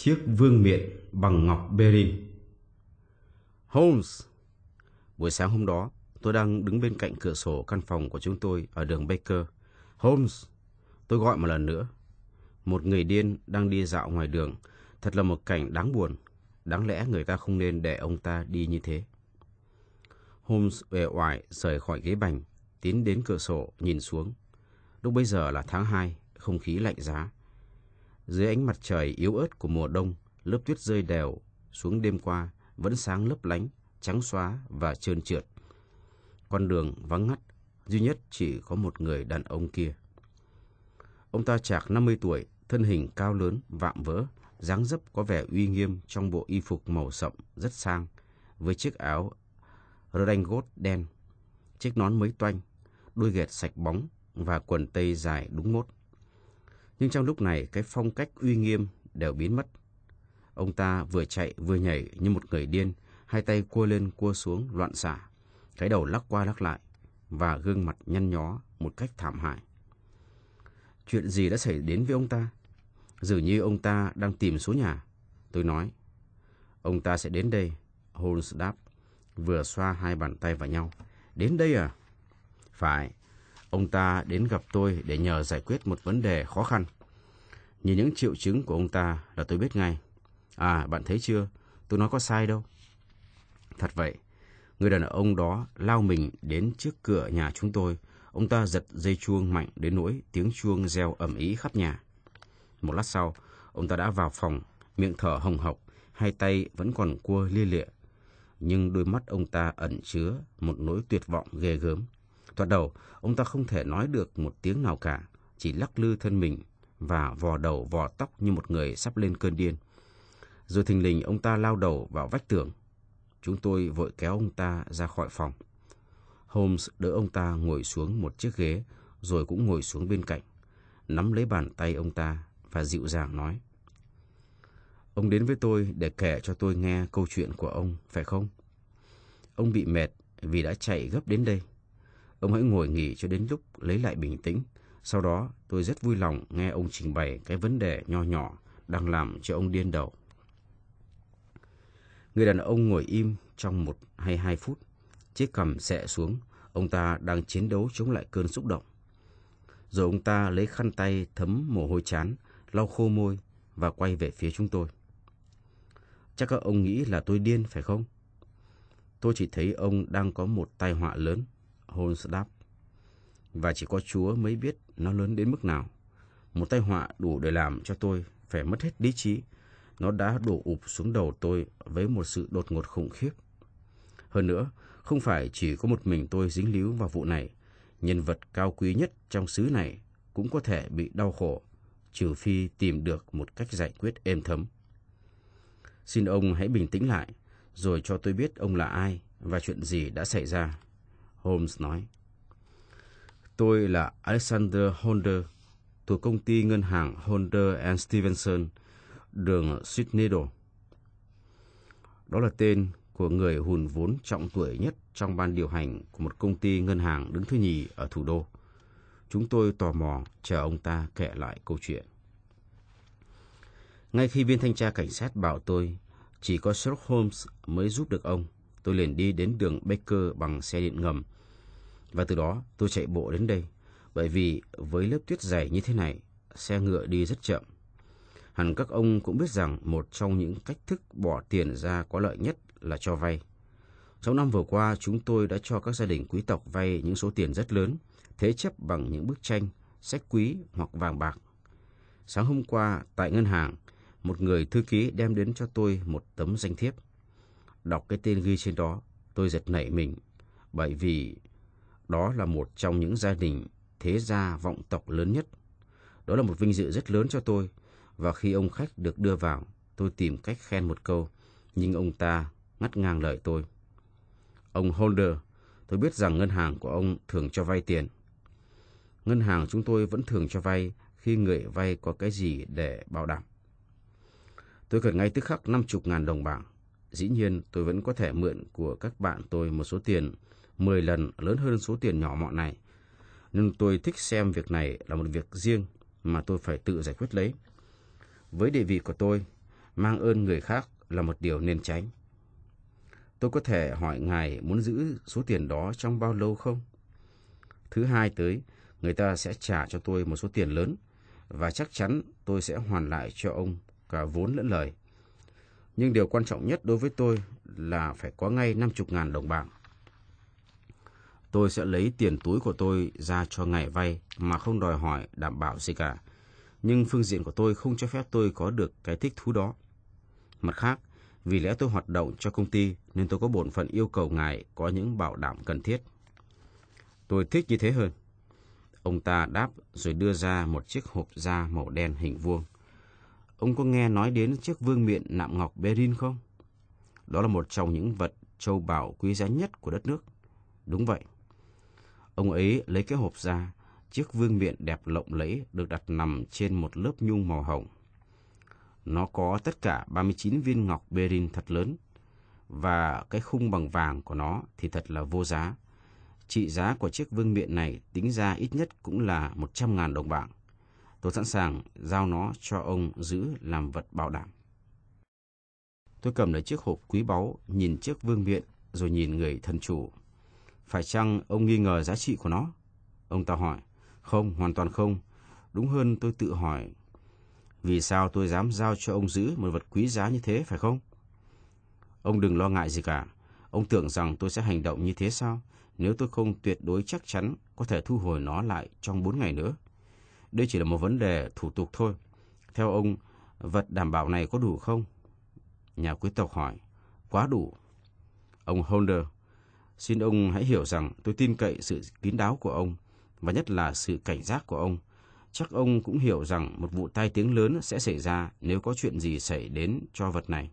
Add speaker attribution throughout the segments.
Speaker 1: Chiếc vương miện bằng ngọc Berin
Speaker 2: Holmes Buổi sáng hôm đó, tôi đang đứng bên cạnh cửa sổ căn phòng của chúng tôi ở đường Baker. Holmes, tôi gọi một lần nữa. Một người điên đang đi dạo ngoài đường. Thật là một cảnh đáng buồn. Đáng lẽ người ta không nên để ông ta đi như thế. Holmes uể oải rời khỏi ghế bành, tiến đến cửa sổ, nhìn xuống. Lúc bây giờ là tháng 2, không khí lạnh giá. Dưới ánh mặt trời yếu ớt của mùa đông, lớp tuyết rơi đều xuống đêm qua vẫn sáng lấp lánh, trắng xóa và trơn trượt. Con đường vắng ngắt, duy nhất chỉ có một người đàn ông kia. Ông ta chạc 50 tuổi, thân hình cao lớn, vạm vỡ, dáng dấp có vẻ uy nghiêm trong bộ y phục màu sậm rất sang, với chiếc áo redingot đen, chiếc nón mới toanh, đôi ghẹt sạch bóng và quần tây dài đúng mốt. Nhưng trong lúc này, cái phong cách uy nghiêm đều biến mất. Ông ta vừa chạy vừa nhảy như một người điên, hai tay cua lên cua xuống loạn xả, cái đầu lắc qua lắc lại và gương mặt nhăn nhó một cách thảm hại. Chuyện gì đã xảy đến với ông ta? Dường như ông ta đang tìm số nhà. Tôi nói, ông ta sẽ đến đây. Holmes đáp, vừa xoa hai bàn tay vào nhau. Đến đây à? Phải, ông ta đến gặp tôi để nhờ giải quyết một vấn đề khó khăn. Nhìn những triệu chứng của ông ta là tôi biết ngay. À, bạn thấy chưa? Tôi nói có sai đâu. Thật vậy, người đàn ông đó lao mình đến trước cửa nhà chúng tôi. Ông ta giật dây chuông mạnh đến nỗi tiếng chuông reo ầm ĩ khắp nhà. Một lát sau, ông ta đã vào phòng, miệng thở hồng hộc, hai tay vẫn còn cua lia lịa. Nhưng đôi mắt ông ta ẩn chứa một nỗi tuyệt vọng ghê gớm. Thoạt đầu, ông ta không thể nói được một tiếng nào cả, chỉ lắc lư thân mình và vò đầu vò tóc như một người sắp lên cơn điên. Rồi thình lình ông ta lao đầu vào vách tường. Chúng tôi vội kéo ông ta ra khỏi phòng. Holmes đỡ ông ta ngồi xuống một chiếc ghế, rồi cũng ngồi xuống bên cạnh, nắm lấy bàn tay ông ta và dịu dàng nói. Ông đến với tôi để kể cho tôi nghe câu chuyện của ông, phải không? Ông bị mệt vì đã chạy gấp đến đây. Ông hãy ngồi nghỉ cho đến lúc lấy lại bình tĩnh. Sau đó tôi rất vui lòng nghe ông trình bày cái vấn đề nho nhỏ đang làm cho ông điên đầu. Người đàn ông ngồi im trong một hay hai phút. Chiếc cầm xẹ xuống, ông ta đang chiến đấu chống lại cơn xúc động. Rồi ông ta lấy khăn tay thấm mồ hôi chán, lau khô môi và quay về phía chúng tôi. Chắc các ông nghĩ là tôi điên phải không? Tôi chỉ thấy ông đang có một tai họa lớn, Holmes đáp. Và chỉ có Chúa mới biết nó lớn đến mức nào. Một tai họa đủ để làm cho tôi phải mất hết lý trí nó đã đổ ụp xuống đầu tôi với một sự đột ngột khủng khiếp. Hơn nữa, không phải chỉ có một mình tôi dính líu vào vụ này, nhân vật cao quý nhất trong xứ này cũng có thể bị đau khổ, trừ phi tìm được một cách giải quyết êm thấm. Xin ông hãy bình tĩnh lại, rồi cho tôi biết ông là ai và chuyện gì đã xảy ra. Holmes nói. Tôi là Alexander Holder, thuộc công ty ngân hàng Holder and Stevenson, đường Sydney Đó là tên của người hùn vốn trọng tuổi nhất trong ban điều hành của một công ty ngân hàng đứng thứ nhì ở thủ đô. Chúng tôi tò mò chờ ông ta kể lại câu chuyện. Ngay khi viên thanh tra cảnh sát bảo tôi chỉ có Sherlock Holmes mới giúp được ông, tôi liền đi đến đường Baker bằng xe điện ngầm. Và từ đó tôi chạy bộ đến đây, bởi vì với lớp tuyết dày như thế này, xe ngựa đi rất chậm Hẳn các ông cũng biết rằng một trong những cách thức bỏ tiền ra có lợi nhất là cho vay. Trong năm vừa qua, chúng tôi đã cho các gia đình quý tộc vay những số tiền rất lớn, thế chấp bằng những bức tranh, sách quý hoặc vàng bạc. Sáng hôm qua, tại ngân hàng, một người thư ký đem đến cho tôi một tấm danh thiếp. Đọc cái tên ghi trên đó, tôi giật nảy mình, bởi vì đó là một trong những gia đình thế gia vọng tộc lớn nhất. Đó là một vinh dự rất lớn cho tôi, và khi ông khách được đưa vào, tôi tìm cách khen một câu, nhưng ông ta ngắt ngang lời tôi. Ông Holder, tôi biết rằng ngân hàng của ông thường cho vay tiền. Ngân hàng chúng tôi vẫn thường cho vay khi người vay có cái gì để bảo đảm. Tôi cần ngay tức khắc 50 ngàn đồng bảng. Dĩ nhiên tôi vẫn có thể mượn của các bạn tôi một số tiền 10 lần lớn hơn số tiền nhỏ mọn này. Nhưng tôi thích xem việc này là một việc riêng mà tôi phải tự giải quyết lấy. Với địa vị của tôi, Mang ơn người khác là một điều nên tránh. Tôi có thể hỏi ngài muốn giữ số tiền đó trong bao lâu không? Thứ hai tới, người ta sẽ trả cho tôi một số tiền lớn và chắc chắn tôi sẽ hoàn lại cho ông cả vốn lẫn lời. Nhưng điều quan trọng nhất đối với tôi là phải có ngay 50 ngàn đồng bạc. Tôi sẽ lấy tiền túi của tôi ra cho ngài vay mà không đòi hỏi đảm bảo gì cả. Nhưng phương diện của tôi không cho phép tôi có được cái thích thú đó. Mặt khác, vì lẽ tôi hoạt động cho công ty nên tôi có bổn phận yêu cầu ngài có những bảo đảm cần thiết. Tôi thích như thế hơn. Ông ta đáp rồi đưa ra một chiếc hộp da màu đen hình vuông. Ông có nghe nói đến chiếc vương miện nạm ngọc Berin không? Đó là một trong những vật châu bảo quý giá nhất của đất nước. Đúng vậy. Ông ấy lấy cái hộp ra, chiếc vương miện đẹp lộng lẫy được đặt nằm trên một lớp nhung màu hồng. Nó có tất cả 39 viên ngọc Berin thật lớn, và cái khung bằng vàng của nó thì thật là vô giá. Trị giá của chiếc vương miện này tính ra ít nhất cũng là 100.000 đồng bảng. Tôi sẵn sàng giao nó cho ông giữ làm vật bảo đảm. Tôi cầm lấy chiếc hộp quý báu, nhìn chiếc vương miện, rồi nhìn người thân chủ. Phải chăng ông nghi ngờ giá trị của nó? Ông ta hỏi. Không, hoàn toàn không. Đúng hơn tôi tự hỏi. Vì sao tôi dám giao cho ông giữ một vật quý giá như thế, phải không? Ông đừng lo ngại gì cả. Ông tưởng rằng tôi sẽ hành động như thế sao? Nếu tôi không tuyệt đối chắc chắn có thể thu hồi nó lại trong bốn ngày nữa. Đây chỉ là một vấn đề thủ tục thôi. Theo ông, vật đảm bảo này có đủ không? Nhà quý tộc hỏi. Quá đủ. Ông Holder, xin ông hãy hiểu rằng tôi tin cậy sự kín đáo của ông và nhất là sự cảnh giác của ông. Chắc ông cũng hiểu rằng một vụ tai tiếng lớn sẽ xảy ra nếu có chuyện gì xảy đến cho vật này.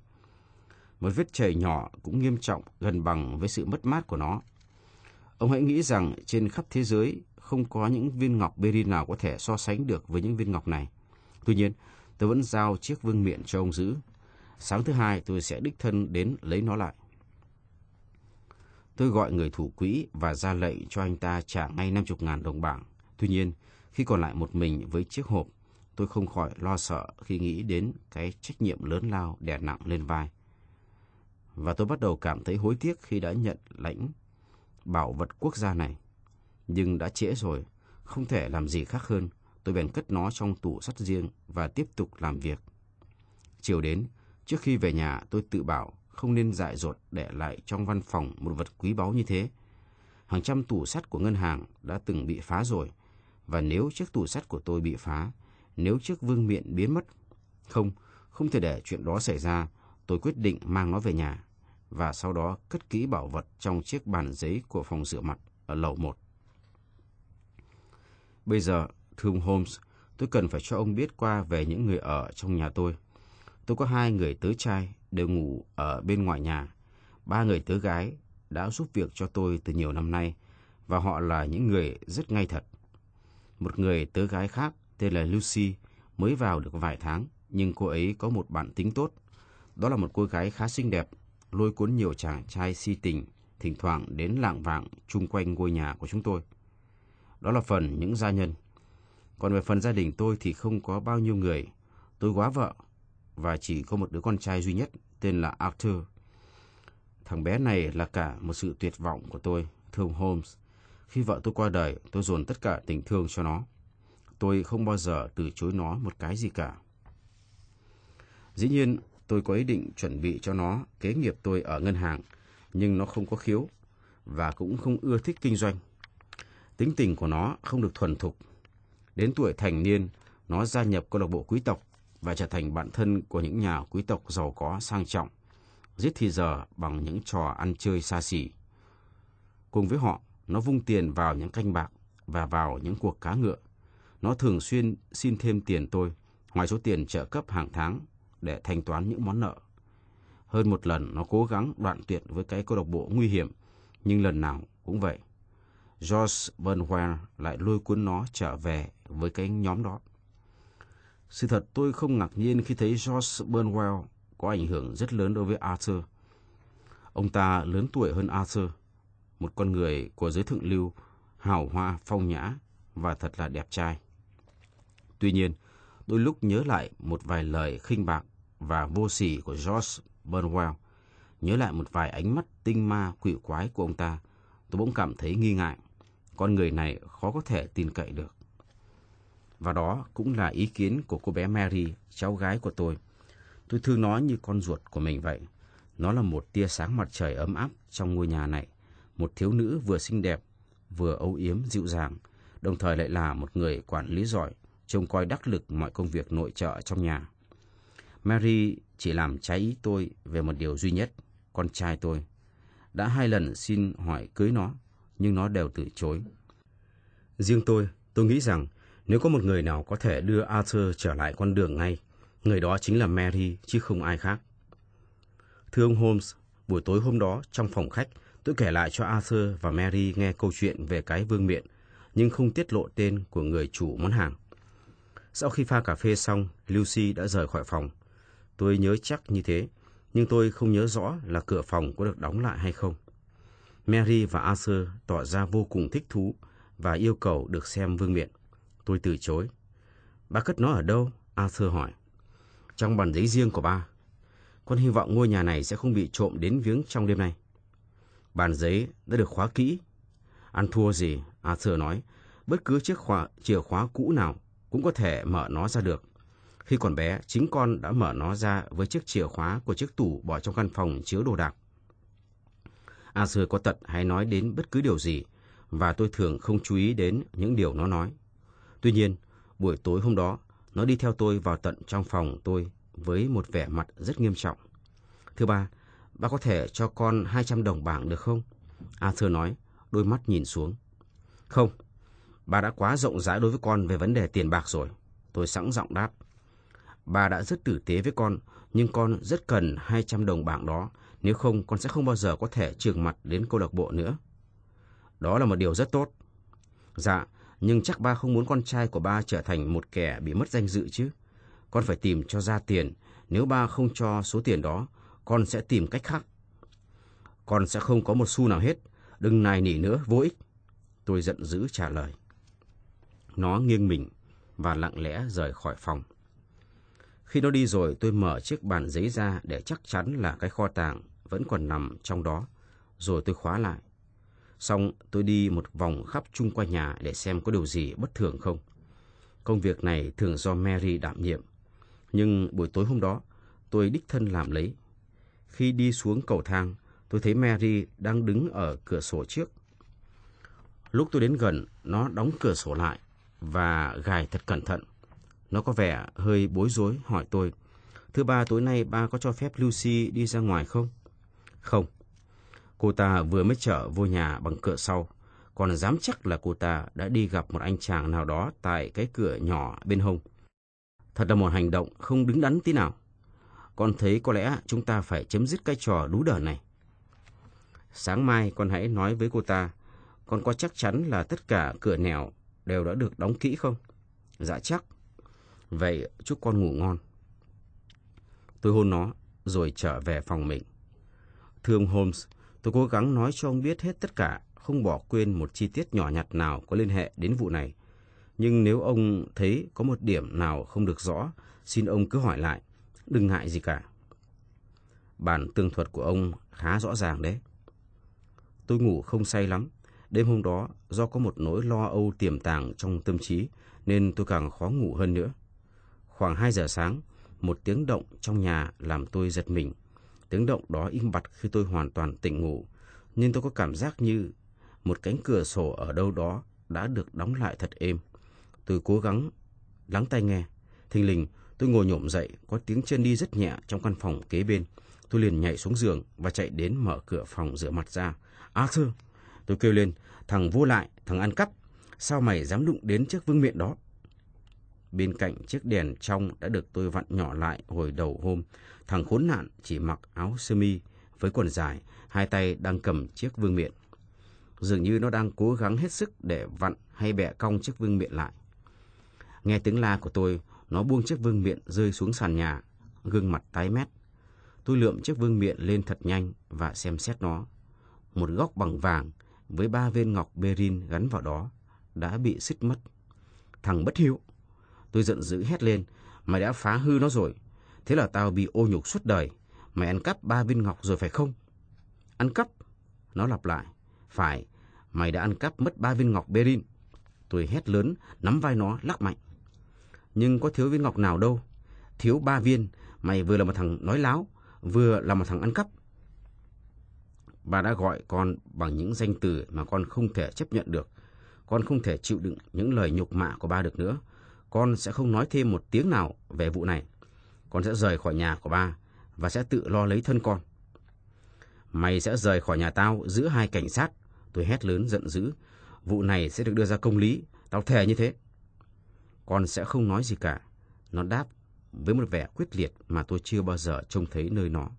Speaker 2: Một vết chảy nhỏ cũng nghiêm trọng gần bằng với sự mất mát của nó. Ông hãy nghĩ rằng trên khắp thế giới không có những viên ngọc beryl nào có thể so sánh được với những viên ngọc này. Tuy nhiên, tôi vẫn giao chiếc vương miện cho ông giữ. Sáng thứ hai tôi sẽ đích thân đến lấy nó lại. Tôi gọi người thủ quỹ và ra lệnh cho anh ta trả ngay 50.000 đồng bảng. Tuy nhiên, khi còn lại một mình với chiếc hộp, tôi không khỏi lo sợ khi nghĩ đến cái trách nhiệm lớn lao đè nặng lên vai. Và tôi bắt đầu cảm thấy hối tiếc khi đã nhận lãnh bảo vật quốc gia này. Nhưng đã trễ rồi, không thể làm gì khác hơn. Tôi bèn cất nó trong tủ sắt riêng và tiếp tục làm việc. Chiều đến, trước khi về nhà tôi tự bảo không nên dại dột để lại trong văn phòng một vật quý báu như thế. Hàng trăm tủ sắt của ngân hàng đã từng bị phá rồi, và nếu chiếc tủ sắt của tôi bị phá, nếu chiếc vương miện biến mất, không, không thể để chuyện đó xảy ra, tôi quyết định mang nó về nhà, và sau đó cất kỹ bảo vật trong chiếc bàn giấy của phòng rửa mặt ở lầu 1. Bây giờ, thưa ông Holmes, tôi cần phải cho ông biết qua về những người ở trong nhà tôi. Tôi có hai người tớ trai đều ngủ ở bên ngoài nhà. Ba người tớ gái đã giúp việc cho tôi từ nhiều năm nay và họ là những người rất ngay thật. Một người tớ gái khác tên là Lucy mới vào được vài tháng nhưng cô ấy có một bản tính tốt. Đó là một cô gái khá xinh đẹp, lôi cuốn nhiều chàng trai si tình, thỉnh thoảng đến lạng vạng chung quanh ngôi nhà của chúng tôi. Đó là phần những gia nhân. Còn về phần gia đình tôi thì không có bao nhiêu người. Tôi quá vợ và chỉ có một đứa con trai duy nhất tên là Arthur. Thằng bé này là cả một sự tuyệt vọng của tôi, thưa ông Holmes. Khi vợ tôi qua đời, tôi dồn tất cả tình thương cho nó. Tôi không bao giờ từ chối nó một cái gì cả. Dĩ nhiên, tôi có ý định chuẩn bị cho nó kế nghiệp tôi ở ngân hàng, nhưng nó không có khiếu và cũng không ưa thích kinh doanh. Tính tình của nó không được thuần thục. Đến tuổi thành niên, nó gia nhập câu lạc bộ quý tộc và trở thành bạn thân của những nhà quý tộc giàu có sang trọng, giết thì giờ bằng những trò ăn chơi xa xỉ. Cùng với họ, nó vung tiền vào những canh bạc và vào những cuộc cá ngựa. Nó thường xuyên xin thêm tiền tôi, ngoài số tiền trợ cấp hàng tháng để thanh toán những món nợ. Hơn một lần nó cố gắng đoạn tuyệt với cái câu lạc bộ nguy hiểm, nhưng lần nào cũng vậy. George Burnwell lại lôi cuốn nó trở về với cái nhóm đó. Sự thật tôi không ngạc nhiên khi thấy George Burnwell có ảnh hưởng rất lớn đối với Arthur. Ông ta lớn tuổi hơn Arthur, một con người của giới thượng lưu, hào hoa, phong nhã và thật là đẹp trai. Tuy nhiên, đôi lúc nhớ lại một vài lời khinh bạc và vô sỉ của George Burnwell. Nhớ lại một vài ánh mắt tinh ma quỷ quái của ông ta, tôi bỗng cảm thấy nghi ngại. Con người này khó có thể tin cậy được. Và đó cũng là ý kiến của cô bé Mary, cháu gái của tôi. Tôi thương nó như con ruột của mình vậy. Nó là một tia sáng mặt trời ấm áp trong ngôi nhà này. Một thiếu nữ vừa xinh đẹp, vừa âu yếm dịu dàng, đồng thời lại là một người quản lý giỏi, trông coi đắc lực mọi công việc nội trợ trong nhà. Mary chỉ làm trái ý tôi về một điều duy nhất, con trai tôi. Đã hai lần xin hỏi cưới nó, nhưng nó đều từ chối. Riêng tôi, tôi nghĩ rằng nếu có một người nào có thể đưa Arthur trở lại con đường ngay, người đó chính là Mary chứ không ai khác. Thưa ông Holmes, buổi tối hôm đó trong phòng khách, tôi kể lại cho Arthur và Mary nghe câu chuyện về cái vương miện, nhưng không tiết lộ tên của người chủ món hàng. Sau khi pha cà phê xong, Lucy đã rời khỏi phòng. Tôi nhớ chắc như thế, nhưng tôi không nhớ rõ là cửa phòng có được đóng lại hay không. Mary và Arthur tỏ ra vô cùng thích thú và yêu cầu được xem vương miện. Tôi từ chối. Ba cất nó ở đâu? Arthur hỏi. Trong bàn giấy riêng của ba. Con hy vọng ngôi nhà này sẽ không bị trộm đến viếng trong đêm nay. Bàn giấy đã được khóa kỹ. Ăn thua gì? Arthur nói. Bất cứ chiếc khóa, chìa khóa cũ nào cũng có thể mở nó ra được. Khi còn bé, chính con đã mở nó ra với chiếc chìa khóa của chiếc tủ bỏ trong căn phòng chứa đồ đạc. Arthur có tật hay nói đến bất cứ điều gì, và tôi thường không chú ý đến những điều nó nói. Tuy nhiên, buổi tối hôm đó, nó đi theo tôi vào tận trong phòng tôi với một vẻ mặt rất nghiêm trọng. Thứ ba, ba có thể cho con 200 đồng bảng được không? Arthur nói, đôi mắt nhìn xuống. Không, bà đã quá rộng rãi đối với con về vấn đề tiền bạc rồi. Tôi sẵn giọng đáp. Bà đã rất tử tế với con, nhưng con rất cần 200 đồng bảng đó. Nếu không, con sẽ không bao giờ có thể trường mặt đến câu lạc bộ nữa. Đó là một điều rất tốt. Dạ, nhưng chắc ba không muốn con trai của ba trở thành một kẻ bị mất danh dự chứ. Con phải tìm cho ra tiền. Nếu ba không cho số tiền đó, con sẽ tìm cách khác. Con sẽ không có một xu nào hết. Đừng nài nỉ nữa, vô ích. Tôi giận dữ trả lời. Nó nghiêng mình và lặng lẽ rời khỏi phòng. Khi nó đi rồi, tôi mở chiếc bàn giấy ra để chắc chắn là cái kho tàng vẫn còn nằm trong đó. Rồi tôi khóa lại. Xong tôi đi một vòng khắp chung quanh nhà để xem có điều gì bất thường không. Công việc này thường do Mary đảm nhiệm. Nhưng buổi tối hôm đó, tôi đích thân làm lấy. Khi đi xuống cầu thang, tôi thấy Mary đang đứng ở cửa sổ trước. Lúc tôi đến gần, nó đóng cửa sổ lại và gài thật cẩn thận. Nó có vẻ hơi bối rối hỏi tôi. thưa ba tối nay ba có cho phép Lucy đi ra ngoài không? Không. Cô ta vừa mới trở vô nhà bằng cửa sau. Còn dám chắc là cô ta đã đi gặp một anh chàng nào đó tại cái cửa nhỏ bên hông. Thật là một hành động không đứng đắn tí nào. Con thấy có lẽ chúng ta phải chấm dứt cái trò đú đờ này. Sáng mai con hãy nói với cô ta, con có chắc chắn là tất cả cửa nẻo đều đã được đóng kỹ không? Dạ chắc. Vậy chúc con ngủ ngon. Tôi hôn nó rồi trở về phòng mình. Thưa ông Holmes, tôi cố gắng nói cho ông biết hết tất cả, không bỏ quên một chi tiết nhỏ nhặt nào có liên hệ đến vụ này. Nhưng nếu ông thấy có một điểm nào không được rõ, xin ông cứ hỏi lại, đừng ngại gì cả. Bản tương thuật của ông khá rõ ràng đấy. Tôi ngủ không say lắm. Đêm hôm đó, do có một nỗi lo âu tiềm tàng trong tâm trí, nên tôi càng khó ngủ hơn nữa. Khoảng 2 giờ sáng, một tiếng động trong nhà làm tôi giật mình. Tiếng động đó im bặt khi tôi hoàn toàn tỉnh ngủ, nhưng tôi có cảm giác như một cánh cửa sổ ở đâu đó đã được đóng lại thật êm. Tôi cố gắng lắng tai nghe. Thình lình, tôi ngồi nhổm dậy, có tiếng chân đi rất nhẹ trong căn phòng kế bên. Tôi liền nhảy xuống giường và chạy đến mở cửa phòng rửa mặt ra. Arthur! Tôi kêu lên, thằng vô lại, thằng ăn cắp. Sao mày dám đụng đến chiếc vương miện đó? Bên cạnh chiếc đèn trong đã được tôi vặn nhỏ lại hồi đầu hôm. Thằng khốn nạn chỉ mặc áo sơ mi với quần dài, hai tay đang cầm chiếc vương miện. Dường như nó đang cố gắng hết sức để vặn hay bẻ cong chiếc vương miện lại. Nghe tiếng la của tôi, nó buông chiếc vương miện rơi xuống sàn nhà, gương mặt tái mét. Tôi lượm chiếc vương miện lên thật nhanh và xem xét nó. Một góc bằng vàng với ba viên ngọc berin gắn vào đó đã bị xích mất. Thằng bất hiếu! Tôi giận dữ hét lên, mày đã phá hư nó rồi. Thế là tao bị ô nhục suốt đời. Mày ăn cắp ba viên ngọc rồi phải không? Ăn cắp? Nó lặp lại. Phải, mày đã ăn cắp mất ba viên ngọc Berin. Tôi hét lớn, nắm vai nó, lắc mạnh. Nhưng có thiếu viên ngọc nào đâu. Thiếu ba viên, mày vừa là một thằng nói láo, vừa là một thằng ăn cắp. Bà đã gọi con bằng những danh từ mà con không thể chấp nhận được. Con không thể chịu đựng những lời nhục mạ của ba được nữa. Con sẽ không nói thêm một tiếng nào về vụ này. Con sẽ rời khỏi nhà của ba và sẽ tự lo lấy thân con. Mày sẽ rời khỏi nhà tao giữa hai cảnh sát. Tôi hét lớn giận dữ. Vụ này sẽ được đưa ra công lý. Tao thề như thế. Con sẽ không nói gì cả. Nó đáp với một vẻ quyết liệt mà tôi chưa bao giờ trông thấy nơi nó.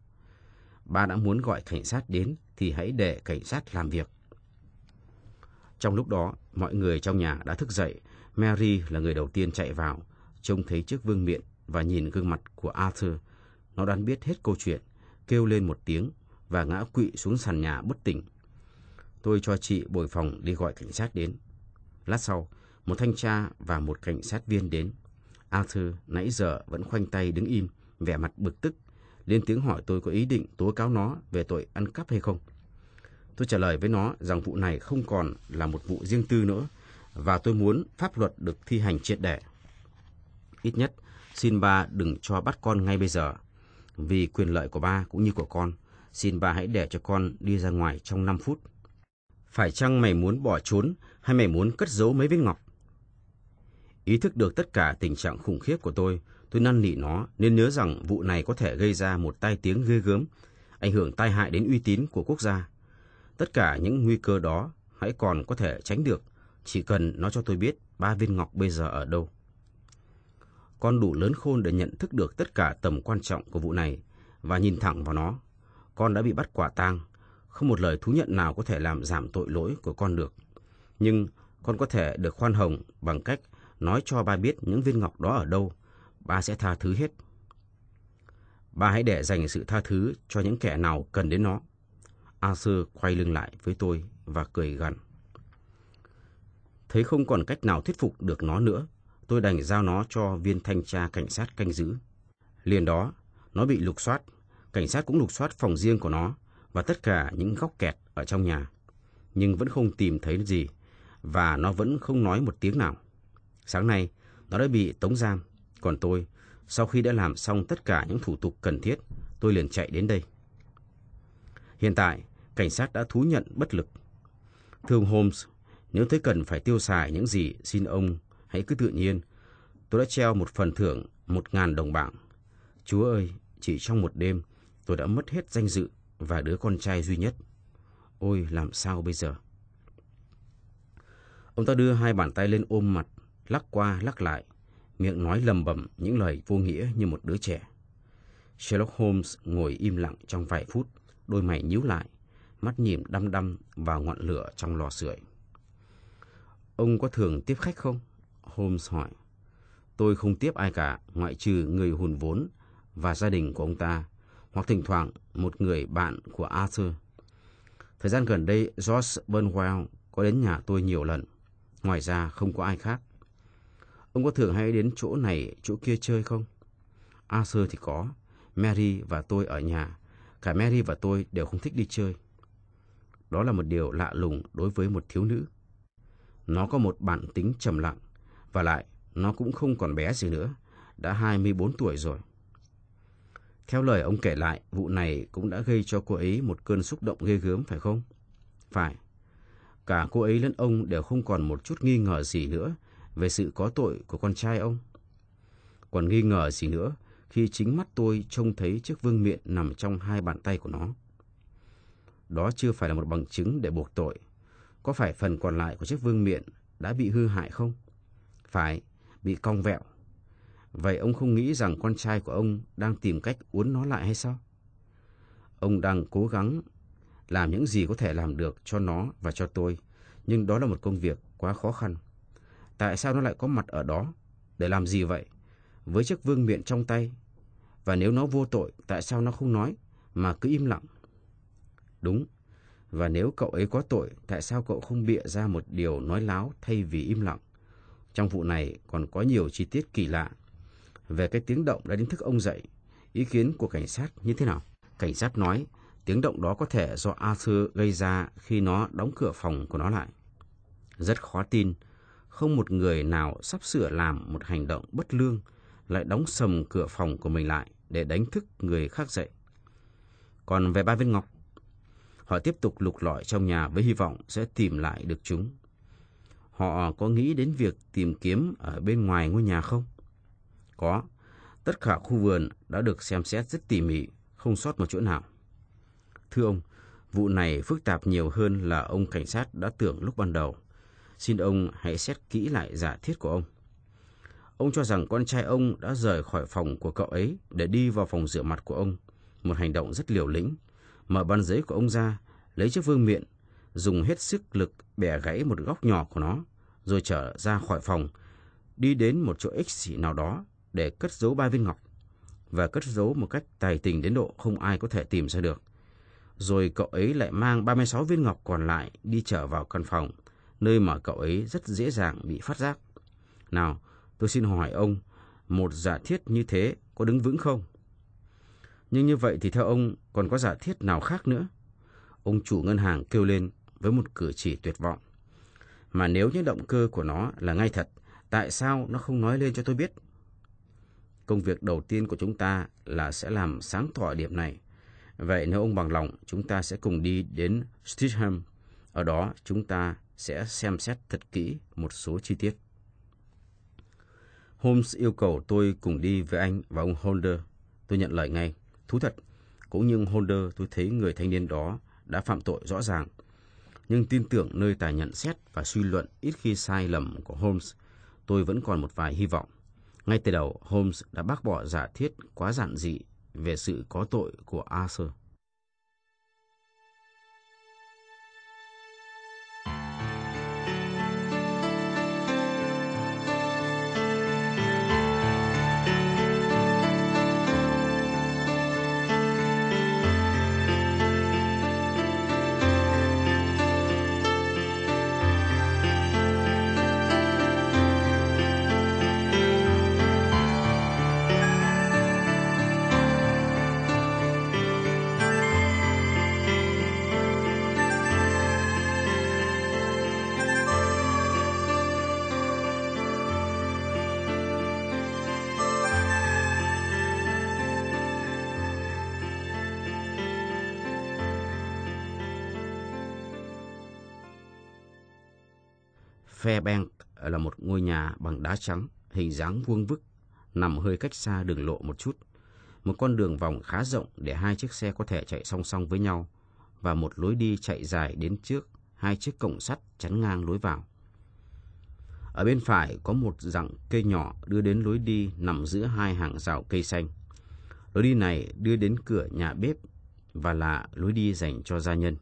Speaker 2: Ba đã muốn gọi cảnh sát đến thì hãy để cảnh sát làm việc. Trong lúc đó, mọi người trong nhà đã thức dậy. Mary là người đầu tiên chạy vào, trông thấy chiếc vương miện và nhìn gương mặt của Arthur. Nó đoán biết hết câu chuyện, kêu lên một tiếng và ngã quỵ xuống sàn nhà bất tỉnh. Tôi cho chị bồi phòng đi gọi cảnh sát đến. Lát sau, một thanh tra và một cảnh sát viên đến. Arthur nãy giờ vẫn khoanh tay đứng im, vẻ mặt bực tức, lên tiếng hỏi tôi có ý định tố cáo nó về tội ăn cắp hay không. Tôi trả lời với nó rằng vụ này không còn là một vụ riêng tư nữa và tôi muốn pháp luật được thi hành triệt để. Ít nhất, xin ba đừng cho bắt con ngay bây giờ. Vì quyền lợi của ba cũng như của con, xin ba hãy để cho con đi ra ngoài trong 5 phút. Phải chăng mày muốn bỏ trốn hay mày muốn cất giấu mấy viên ngọc? Ý thức được tất cả tình trạng khủng khiếp của tôi, tôi năn nỉ nó nên nhớ rằng vụ này có thể gây ra một tai tiếng ghê gớm, ảnh hưởng tai hại đến uy tín của quốc gia. Tất cả những nguy cơ đó hãy còn có thể tránh được, chỉ cần nó cho tôi biết ba viên ngọc bây giờ ở đâu. Con đủ lớn khôn để nhận thức được tất cả tầm quan trọng của vụ này và nhìn thẳng vào nó. Con đã bị bắt quả tang, không một lời thú nhận nào có thể làm giảm tội lỗi của con được. Nhưng con có thể được khoan hồng bằng cách nói cho ba biết những viên ngọc đó ở đâu, ba sẽ tha thứ hết. Ba hãy để dành sự tha thứ cho những kẻ nào cần đến nó. Arthur quay lưng lại với tôi và cười gằn. Thấy không còn cách nào thuyết phục được nó nữa, tôi đành giao nó cho viên thanh tra cảnh sát canh giữ. Liền đó, nó bị lục soát, cảnh sát cũng lục soát phòng riêng của nó và tất cả những góc kẹt ở trong nhà. Nhưng vẫn không tìm thấy gì, và nó vẫn không nói một tiếng nào. Sáng nay, nó đã bị tống giam, còn tôi, sau khi đã làm xong tất cả những thủ tục cần thiết, tôi liền chạy đến đây. Hiện tại, cảnh sát đã thú nhận bất lực. Thưa ông Holmes, nếu thấy cần phải tiêu xài những gì, xin ông hãy cứ tự nhiên. Tôi đã treo một phần thưởng một ngàn đồng bảng. Chúa ơi, chỉ trong một đêm, tôi đã mất hết danh dự và đứa con trai duy nhất. Ôi, làm sao bây giờ? Ông ta đưa hai bàn tay lên ôm mặt, lắc qua lắc lại, miệng nói lầm bầm những lời vô nghĩa như một đứa trẻ. Sherlock Holmes ngồi im lặng trong vài phút, đôi mày nhíu lại, mắt nhìn đăm đăm vào ngọn lửa trong lò sưởi. Ông có thường tiếp khách không? Holmes hỏi. Tôi không tiếp ai cả, ngoại trừ người hùn vốn và gia đình của ông ta, hoặc thỉnh thoảng một người bạn của Arthur. Thời gian gần đây, George Burnwell có đến nhà tôi nhiều lần. Ngoài ra, không có ai khác. Ông có thường hay đến chỗ này, chỗ kia chơi không? Arthur thì có. Mary và tôi ở nhà. Cả Mary và tôi đều không thích đi chơi. Đó là một điều lạ lùng đối với một thiếu nữ. Nó có một bản tính trầm lặng. Và lại, nó cũng không còn bé gì nữa. Đã 24 tuổi rồi. Theo lời ông kể lại, vụ này cũng đã gây cho cô ấy một cơn xúc động ghê gớm, phải không? Phải. Cả cô ấy lẫn ông đều không còn một chút nghi ngờ gì nữa về sự có tội của con trai ông. Còn nghi ngờ gì nữa khi chính mắt tôi trông thấy chiếc vương miện nằm trong hai bàn tay của nó. Đó chưa phải là một bằng chứng để buộc tội. Có phải phần còn lại của chiếc vương miện đã bị hư hại không? Phải, bị cong vẹo. Vậy ông không nghĩ rằng con trai của ông đang tìm cách uốn nó lại hay sao? Ông đang cố gắng làm những gì có thể làm được cho nó và cho tôi, nhưng đó là một công việc quá khó khăn. Tại sao nó lại có mặt ở đó? Để làm gì vậy? Với chiếc vương miện trong tay. Và nếu nó vô tội, tại sao nó không nói, mà cứ im lặng? Đúng. Và nếu cậu ấy có tội, tại sao cậu không bịa ra một điều nói láo thay vì im lặng? Trong vụ này còn có nhiều chi tiết kỳ lạ. Về cái tiếng động đã đánh thức ông dậy, Ý kiến của cảnh sát như thế nào? Cảnh sát nói tiếng động đó có thể do Arthur gây ra khi nó đóng cửa phòng của nó lại. Rất khó tin, không một người nào sắp sửa làm một hành động bất lương lại đóng sầm cửa phòng của mình lại để đánh thức người khác dậy. Còn về ba viên ngọc, họ tiếp tục lục lọi trong nhà với hy vọng sẽ tìm lại được chúng. Họ có nghĩ đến việc tìm kiếm ở bên ngoài ngôi nhà không? Có. Tất cả khu vườn đã được xem xét rất tỉ mỉ, không sót một chỗ nào. Thưa ông, vụ này phức tạp nhiều hơn là ông cảnh sát đã tưởng lúc ban đầu. Xin ông hãy xét kỹ lại giả thiết của ông. Ông cho rằng con trai ông đã rời khỏi phòng của cậu ấy để đi vào phòng rửa mặt của ông. Một hành động rất liều lĩnh. Mở ban giấy của ông ra, lấy chiếc vương miện, dùng hết sức lực bẻ gãy một góc nhỏ của nó, rồi trở ra khỏi phòng, đi đến một chỗ ích xỉ nào đó để cất giấu ba viên ngọc và cất giấu một cách tài tình đến độ không ai có thể tìm ra được. Rồi cậu ấy lại mang 36 viên ngọc còn lại đi trở vào căn phòng, nơi mà cậu ấy rất dễ dàng bị phát giác. Nào, tôi xin hỏi ông, một giả thiết như thế có đứng vững không? Nhưng như vậy thì theo ông còn có giả thiết nào khác nữa? Ông chủ ngân hàng kêu lên với một cử chỉ tuyệt vọng. Mà nếu những động cơ của nó là ngay thật, tại sao nó không nói lên cho tôi biết? Công việc đầu tiên của chúng ta là sẽ làm sáng tỏ điểm này. Vậy nếu ông bằng lòng, chúng ta sẽ cùng đi đến Streatham. Ở đó chúng ta sẽ xem xét thật kỹ một số chi tiết. Holmes yêu cầu tôi cùng đi với anh và ông Holder. Tôi nhận lời ngay. Thú thật, cũng như Holder tôi thấy người thanh niên đó đã phạm tội rõ ràng. Nhưng tin tưởng nơi tài nhận xét và suy luận ít khi sai lầm của Holmes, tôi vẫn còn một vài hy vọng. Ngay từ đầu, Holmes đã bác bỏ giả thiết quá giản dị về sự có tội của Arthur. Fairbank là một ngôi nhà bằng đá trắng, hình dáng vuông vức, nằm hơi cách xa đường lộ một chút. Một con đường vòng khá rộng để hai chiếc xe có thể chạy song song với nhau và một lối đi chạy dài đến trước hai chiếc cổng sắt chắn ngang lối vào. Ở bên phải có một dặng cây nhỏ đưa đến lối đi nằm giữa hai hàng rào cây xanh. Lối đi này đưa đến cửa nhà bếp và là lối đi dành cho gia nhân.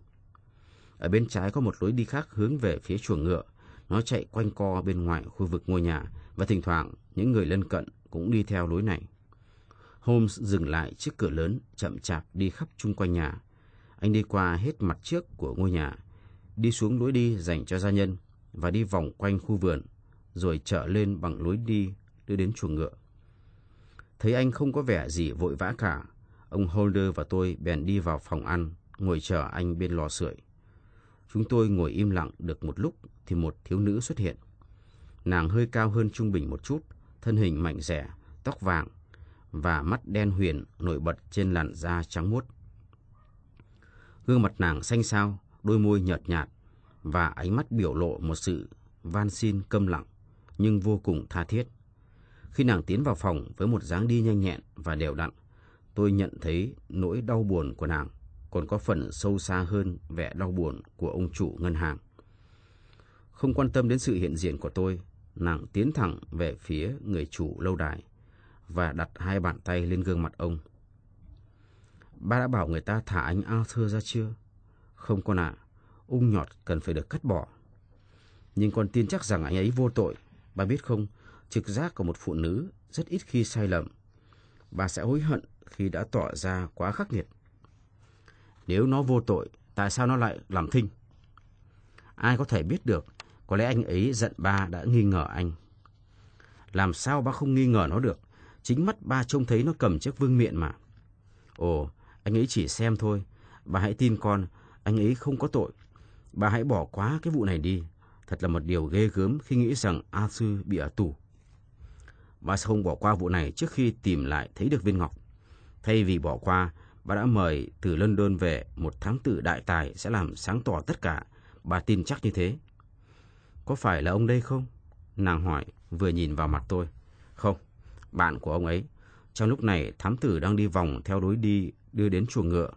Speaker 2: Ở bên trái có một lối đi khác hướng về phía chuồng ngựa nó chạy quanh co bên ngoài khu vực ngôi nhà và thỉnh thoảng những người lân cận cũng đi theo lối này. Holmes dừng lại trước cửa lớn, chậm chạp đi khắp chung quanh nhà. Anh đi qua hết mặt trước của ngôi nhà, đi xuống lối đi dành cho gia nhân và đi vòng quanh khu vườn, rồi trở lên bằng lối đi đưa đến chuồng ngựa. Thấy anh không có vẻ gì vội vã cả, ông Holder và tôi bèn đi vào phòng ăn, ngồi chờ anh bên lò sưởi. Chúng tôi ngồi im lặng được một lúc thì một thiếu nữ xuất hiện. Nàng hơi cao hơn trung bình một chút, thân hình mảnh rẻ, tóc vàng và mắt đen huyền nổi bật trên làn da trắng muốt. Gương mặt nàng xanh xao, đôi môi nhợt nhạt và ánh mắt biểu lộ một sự van xin câm lặng nhưng vô cùng tha thiết. Khi nàng tiến vào phòng với một dáng đi nhanh nhẹn và đều đặn, tôi nhận thấy nỗi đau buồn của nàng còn có phần sâu xa hơn vẻ đau buồn của ông chủ ngân hàng. Không quan tâm đến sự hiện diện của tôi, nàng tiến thẳng về phía người chủ lâu đài và đặt hai bàn tay lên gương mặt ông. Ba đã bảo người ta thả anh Arthur ra chưa? Không con ạ, à, ung nhọt cần phải được cắt bỏ. Nhưng con tin chắc rằng anh ấy vô tội. Bà biết không, trực giác của một phụ nữ rất ít khi sai lầm. Bà sẽ hối hận khi đã tỏ ra quá khắc nghiệt. Nếu nó vô tội, tại sao nó lại làm thinh? Ai có thể biết được, có lẽ anh ấy giận ba đã nghi ngờ anh. Làm sao ba không nghi ngờ nó được? Chính mắt ba trông thấy nó cầm chiếc vương miện mà. Ồ, anh ấy chỉ xem thôi. Bà hãy tin con, anh ấy không có tội. Bà hãy bỏ quá cái vụ này đi. Thật là một điều ghê gớm khi nghĩ rằng a sư bị ở tù. Bà sẽ không bỏ qua vụ này trước khi tìm lại thấy được viên ngọc. Thay vì bỏ qua, bà đã mời từ London về một thám tử đại tài sẽ làm sáng tỏ tất cả. Bà tin chắc như thế. Có phải là ông đây không? Nàng hỏi, vừa nhìn vào mặt tôi. Không, bạn của ông ấy. Trong lúc này, thám tử đang đi vòng theo lối đi đưa đến chuồng ngựa.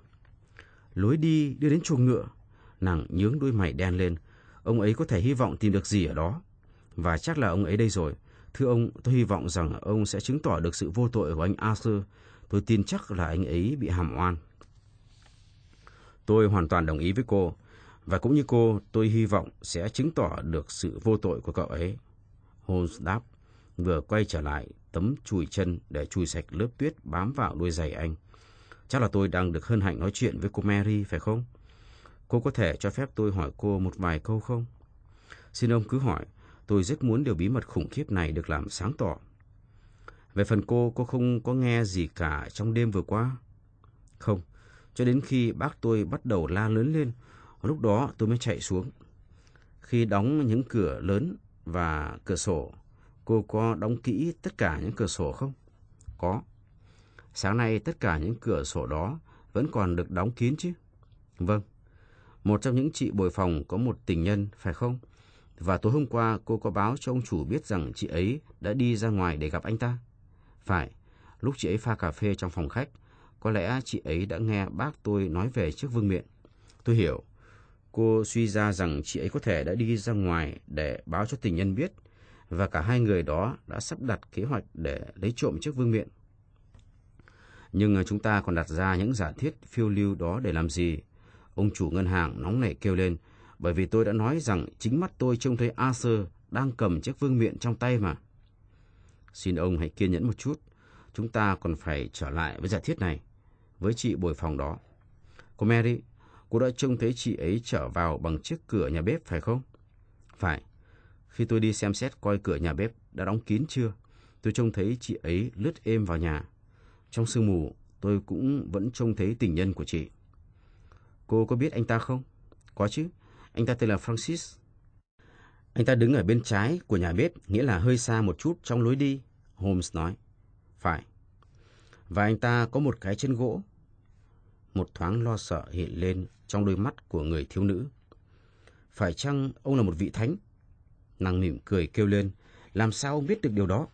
Speaker 2: Lối đi đưa đến chuồng ngựa? Nàng nhướng đôi mày đen lên. Ông ấy có thể hy vọng tìm được gì ở đó. Và chắc là ông ấy đây rồi. Thưa ông, tôi hy vọng rằng ông sẽ chứng tỏ được sự vô tội của anh Arthur. Tôi tin chắc là anh ấy bị hàm oan. Tôi hoàn toàn đồng ý với cô. Và cũng như cô, tôi hy vọng sẽ chứng tỏ được sự vô tội của cậu ấy. Holmes đáp, vừa quay trở lại tấm chùi chân để chùi sạch lớp tuyết bám vào đôi giày anh. Chắc là tôi đang được hân hạnh nói chuyện với cô Mary, phải không? Cô có thể cho phép tôi hỏi cô một vài câu không? Xin ông cứ hỏi, tôi rất muốn điều bí mật khủng khiếp này được làm sáng tỏ. Về phần cô, cô không có nghe gì cả trong đêm vừa qua? Không, cho đến khi bác tôi bắt đầu la lớn lên, lúc đó tôi mới chạy xuống. Khi đóng những cửa lớn và cửa sổ, cô có đóng kỹ tất cả những cửa sổ không? Có. Sáng nay tất cả những cửa sổ đó vẫn còn được đóng kín chứ? Vâng. Một trong những chị bồi phòng có một tình nhân, phải không? Và tối hôm qua cô có báo cho ông chủ biết rằng chị ấy đã đi ra ngoài để gặp anh ta? Phải, lúc chị ấy pha cà phê trong phòng khách, có lẽ chị ấy đã nghe bác tôi nói về chiếc vương miện. Tôi hiểu, cô suy ra rằng chị ấy có thể đã đi ra ngoài để báo cho tình nhân biết và cả hai người đó đã sắp đặt kế hoạch để lấy trộm chiếc vương miện. Nhưng à, chúng ta còn đặt ra những giả thiết phiêu lưu đó để làm gì? Ông chủ ngân hàng nóng nảy kêu lên, bởi vì tôi đã nói rằng chính mắt tôi trông thấy Arthur đang cầm chiếc vương miện trong tay mà. Xin ông hãy kiên nhẫn một chút, chúng ta còn phải trở lại với giả thiết này, với chị bồi phòng đó. Cô Mary, cô đã trông thấy chị ấy trở vào bằng chiếc cửa nhà bếp phải không? Phải. Khi tôi đi xem xét coi cửa nhà bếp đã đóng kín chưa, tôi trông thấy chị ấy lướt êm vào nhà. Trong sương mù, tôi cũng vẫn trông thấy tình nhân của chị. Cô có biết anh ta không? Có chứ, anh ta tên là Francis. Anh ta đứng ở bên trái của nhà bếp, nghĩa là hơi xa một chút trong lối đi, Holmes nói. Phải. Và anh ta có một cái chân gỗ. Một thoáng lo sợ hiện lên trong đôi mắt của người thiếu nữ. Phải chăng ông là một vị thánh? Nàng mỉm cười kêu lên, làm sao ông biết được điều đó?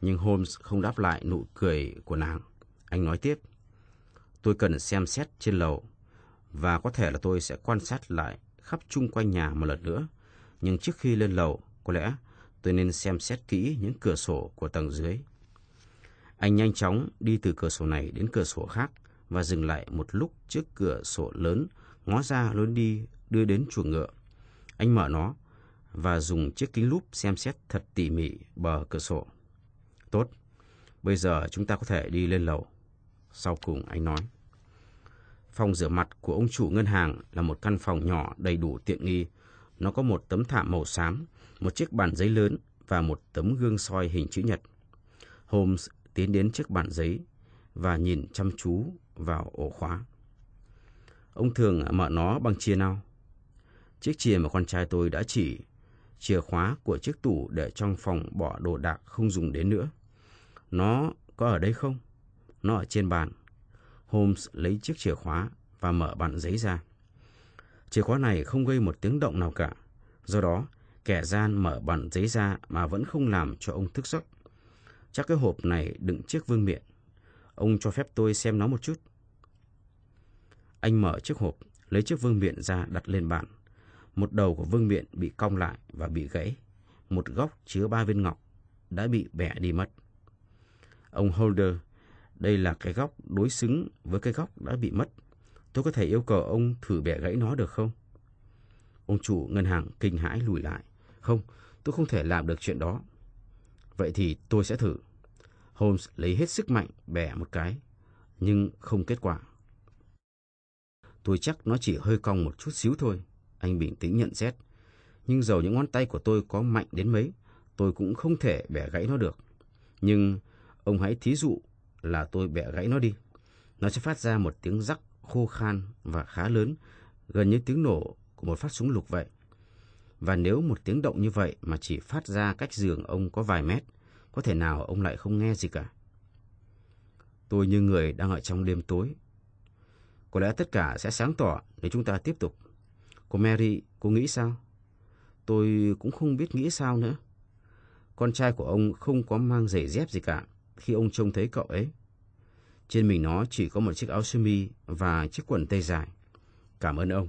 Speaker 2: Nhưng Holmes không đáp lại nụ cười của nàng. Anh nói tiếp, tôi cần xem xét trên lầu, và có thể là tôi sẽ quan sát lại khắp chung quanh nhà một lần nữa. Nhưng trước khi lên lầu, có lẽ tôi nên xem xét kỹ những cửa sổ của tầng dưới. Anh nhanh chóng đi từ cửa sổ này đến cửa sổ khác và dừng lại một lúc trước cửa sổ lớn, ngó ra lối đi đưa đến chuồng ngựa. Anh mở nó và dùng chiếc kính lúp xem xét thật tỉ mỉ bờ cửa sổ. Tốt, bây giờ chúng ta có thể đi lên lầu. Sau cùng anh nói. Phòng rửa mặt của ông chủ ngân hàng là một căn phòng nhỏ đầy đủ tiện nghi. Nó có một tấm thảm màu xám, một chiếc bàn giấy lớn và một tấm gương soi hình chữ nhật. Holmes tiến đến chiếc bàn giấy và nhìn chăm chú vào ổ khóa. Ông thường mở nó bằng chìa nào? Chiếc chìa mà con trai tôi đã chỉ chìa khóa của chiếc tủ để trong phòng bỏ đồ đạc không dùng đến nữa. Nó có ở đây không? Nó ở trên bàn. Holmes lấy chiếc chìa khóa và mở bàn giấy ra. Chìa khóa này không gây một tiếng động nào cả. Do đó, kẻ gian mở bàn giấy ra mà vẫn không làm cho ông thức giấc. Chắc cái hộp này đựng chiếc vương miện. Ông cho phép tôi xem nó một chút. Anh mở chiếc hộp, lấy chiếc vương miện ra đặt lên bàn. Một đầu của vương miện bị cong lại và bị gãy. Một góc chứa ba viên ngọc đã bị bẻ đi mất. Ông Holder, đây là cái góc đối xứng với cái góc đã bị mất. Tôi có thể yêu cầu ông thử bẻ gãy nó được không? Ông chủ ngân hàng kinh hãi lùi lại. Không, tôi không thể làm được chuyện đó. Vậy thì tôi sẽ thử. Holmes lấy hết sức mạnh bẻ một cái, nhưng không kết quả. Tôi chắc nó chỉ hơi cong một chút xíu thôi. Anh bình tĩnh nhận xét. Nhưng dầu những ngón tay của tôi có mạnh đến mấy, tôi cũng không thể bẻ gãy nó được. Nhưng ông hãy thí dụ là tôi bẻ gãy nó đi. Nó sẽ phát ra một tiếng rắc khô khan và khá lớn, gần như tiếng nổ của một phát súng lục vậy. Và nếu một tiếng động như vậy mà chỉ phát ra cách giường ông có vài mét, có thể nào ông lại không nghe gì cả? Tôi như người đang ở trong đêm tối. Có lẽ tất cả sẽ sáng tỏ nếu chúng ta tiếp tục. Cô Mary, cô nghĩ sao? Tôi cũng không biết nghĩ sao nữa. Con trai của ông không có mang giày dép gì cả khi ông trông thấy cậu ấy. Trên mình nó chỉ có một chiếc áo sơ mi và chiếc quần tây dài. Cảm ơn ông.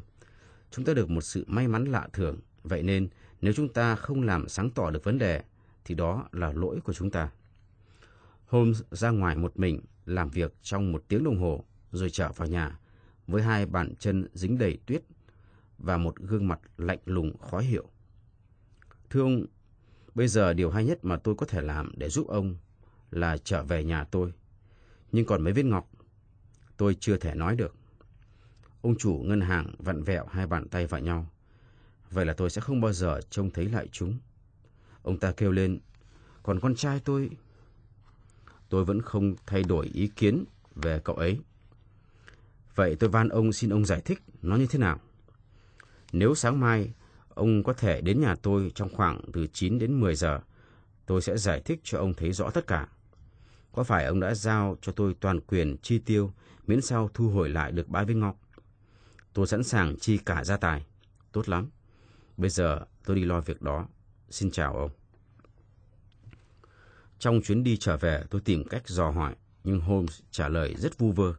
Speaker 2: Chúng ta được một sự may mắn lạ thường. Vậy nên nếu chúng ta không làm sáng tỏ được vấn đề thì đó là lỗi của chúng ta. Holmes ra ngoài một mình làm việc trong một tiếng đồng hồ rồi trở vào nhà với hai bàn chân dính đầy tuyết và một gương mặt lạnh lùng khó hiểu. Thưa ông, bây giờ điều hay nhất mà tôi có thể làm để giúp ông là trở về nhà tôi. Nhưng còn mấy viên ngọc, tôi chưa thể nói được. Ông chủ ngân hàng vặn vẹo hai bàn tay vào nhau. Vậy là tôi sẽ không bao giờ trông thấy lại chúng. Ông ta kêu lên, còn con trai tôi... Tôi vẫn không thay đổi ý kiến về cậu ấy. Vậy tôi van ông xin ông giải thích nó như thế nào. Nếu sáng mai ông có thể đến nhà tôi trong khoảng từ 9 đến 10 giờ, tôi sẽ giải thích cho ông thấy rõ tất cả. Có phải ông đã giao cho tôi toàn quyền chi tiêu miễn sao thu hồi lại được bãi với ngọc? Tôi sẵn sàng chi cả gia tài. Tốt lắm. Bây giờ tôi đi lo việc đó. Xin chào ông. Trong chuyến đi trở về, tôi tìm cách dò hỏi, nhưng Holmes trả lời rất vu vơ.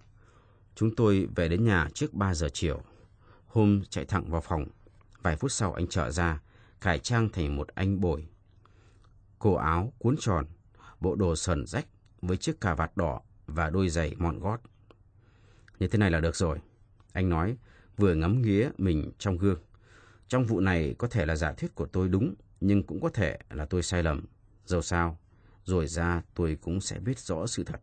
Speaker 2: Chúng tôi về đến nhà trước 3 giờ chiều. Holmes chạy thẳng vào phòng. Vài phút sau anh trở ra, cải trang thành một anh bồi. Cổ áo cuốn tròn, bộ đồ sờn rách với chiếc cà vạt đỏ và đôi giày mòn gót. Như thế này là được rồi. Anh nói, vừa ngắm nghía mình trong gương. Trong vụ này có thể là giả thuyết của tôi đúng, nhưng cũng có thể là tôi sai lầm. Dẫu sao, rồi ra tôi cũng sẽ biết rõ sự thật.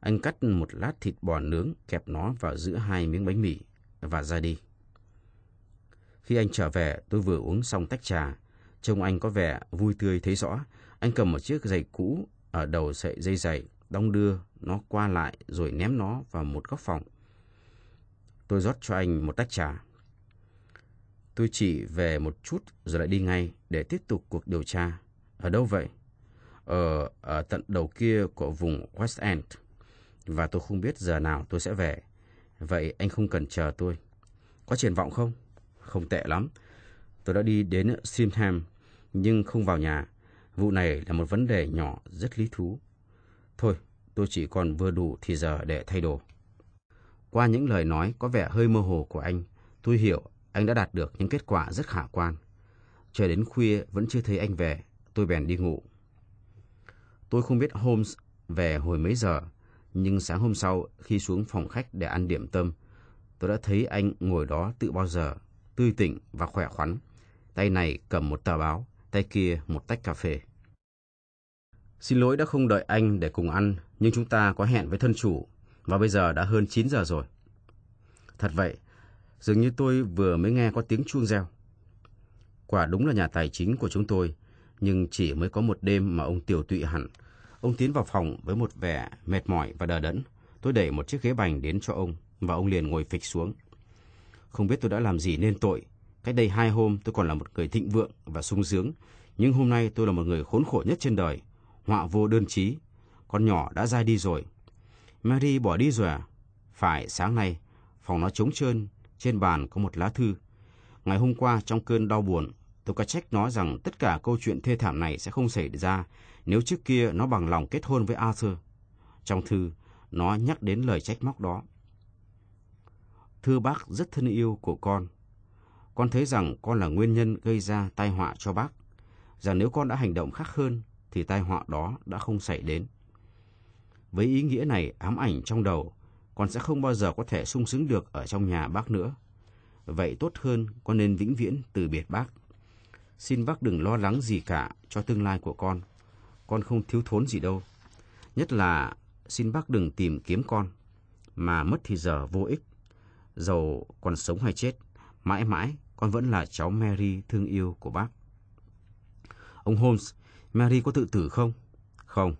Speaker 2: Anh cắt một lát thịt bò nướng kẹp nó vào giữa hai miếng bánh mì và ra đi. Khi anh trở về, tôi vừa uống xong tách trà. Trông anh có vẻ vui tươi thấy rõ. Anh cầm một chiếc giày cũ ở đầu sợi dây dày, đong đưa nó qua lại rồi ném nó vào một góc phòng. Tôi rót cho anh một tách trà. Tôi chỉ về một chút rồi lại đi ngay để tiếp tục cuộc điều tra. Ở đâu vậy? Ở, ở tận đầu kia của vùng West End. Và tôi không biết giờ nào tôi sẽ về. Vậy anh không cần chờ tôi. Có triển vọng không? Không tệ lắm. Tôi đã đi đến Simham nhưng không vào nhà. Vụ này là một vấn đề nhỏ rất lý thú. Thôi, tôi chỉ còn vừa đủ thì giờ để thay đồ. Qua những lời nói có vẻ hơi mơ hồ của anh, tôi hiểu anh đã đạt được những kết quả rất khả quan. Chờ đến khuya vẫn chưa thấy anh về, tôi bèn đi ngủ. Tôi không biết Holmes về hồi mấy giờ, nhưng sáng hôm sau khi xuống phòng khách để ăn điểm tâm, tôi đã thấy anh ngồi đó tự bao giờ, tươi tỉnh và khỏe khoắn. Tay này cầm một tờ báo, tay kia một tách cà phê. Xin lỗi đã không đợi anh để cùng ăn, nhưng chúng ta có hẹn với thân chủ, và bây giờ đã hơn 9 giờ rồi. Thật vậy, dường như tôi vừa mới nghe có tiếng chuông reo. Quả đúng là nhà tài chính của chúng tôi, nhưng chỉ mới có một đêm mà ông tiểu tụy hẳn. Ông tiến vào phòng với một vẻ mệt mỏi và đờ đẫn. Tôi đẩy một chiếc ghế bành đến cho ông, và ông liền ngồi phịch xuống. Không biết tôi đã làm gì nên tội. Cách đây hai hôm tôi còn là một người thịnh vượng và sung sướng, nhưng hôm nay tôi là một người khốn khổ nhất trên đời họa vô đơn chí. Con nhỏ đã ra đi rồi. Mary bỏ đi rồi à? Phải, sáng nay, phòng nó trống trơn, trên bàn có một lá thư. Ngày hôm qua trong cơn đau buồn, tôi có trách nó rằng tất cả câu chuyện thê thảm này sẽ không xảy ra nếu trước kia nó bằng lòng kết hôn với Arthur. Trong thư, nó nhắc đến lời trách móc đó. Thưa bác rất thân yêu của con. Con thấy rằng con là nguyên nhân gây ra tai họa cho bác. Rằng nếu con đã hành động khác hơn, thì tai họa đó đã không xảy đến. Với ý nghĩa này ám ảnh trong đầu, con sẽ không bao giờ có thể sung sướng được ở trong nhà bác nữa. Vậy tốt hơn con nên vĩnh viễn từ biệt bác. Xin bác đừng lo lắng gì cả cho tương lai của con. Con không thiếu thốn gì đâu. Nhất là xin bác đừng tìm kiếm con, mà mất thì giờ vô ích. Dầu còn sống hay chết, mãi mãi con vẫn là cháu Mary thương yêu của bác. Ông Holmes Mary có tự tử không? Không,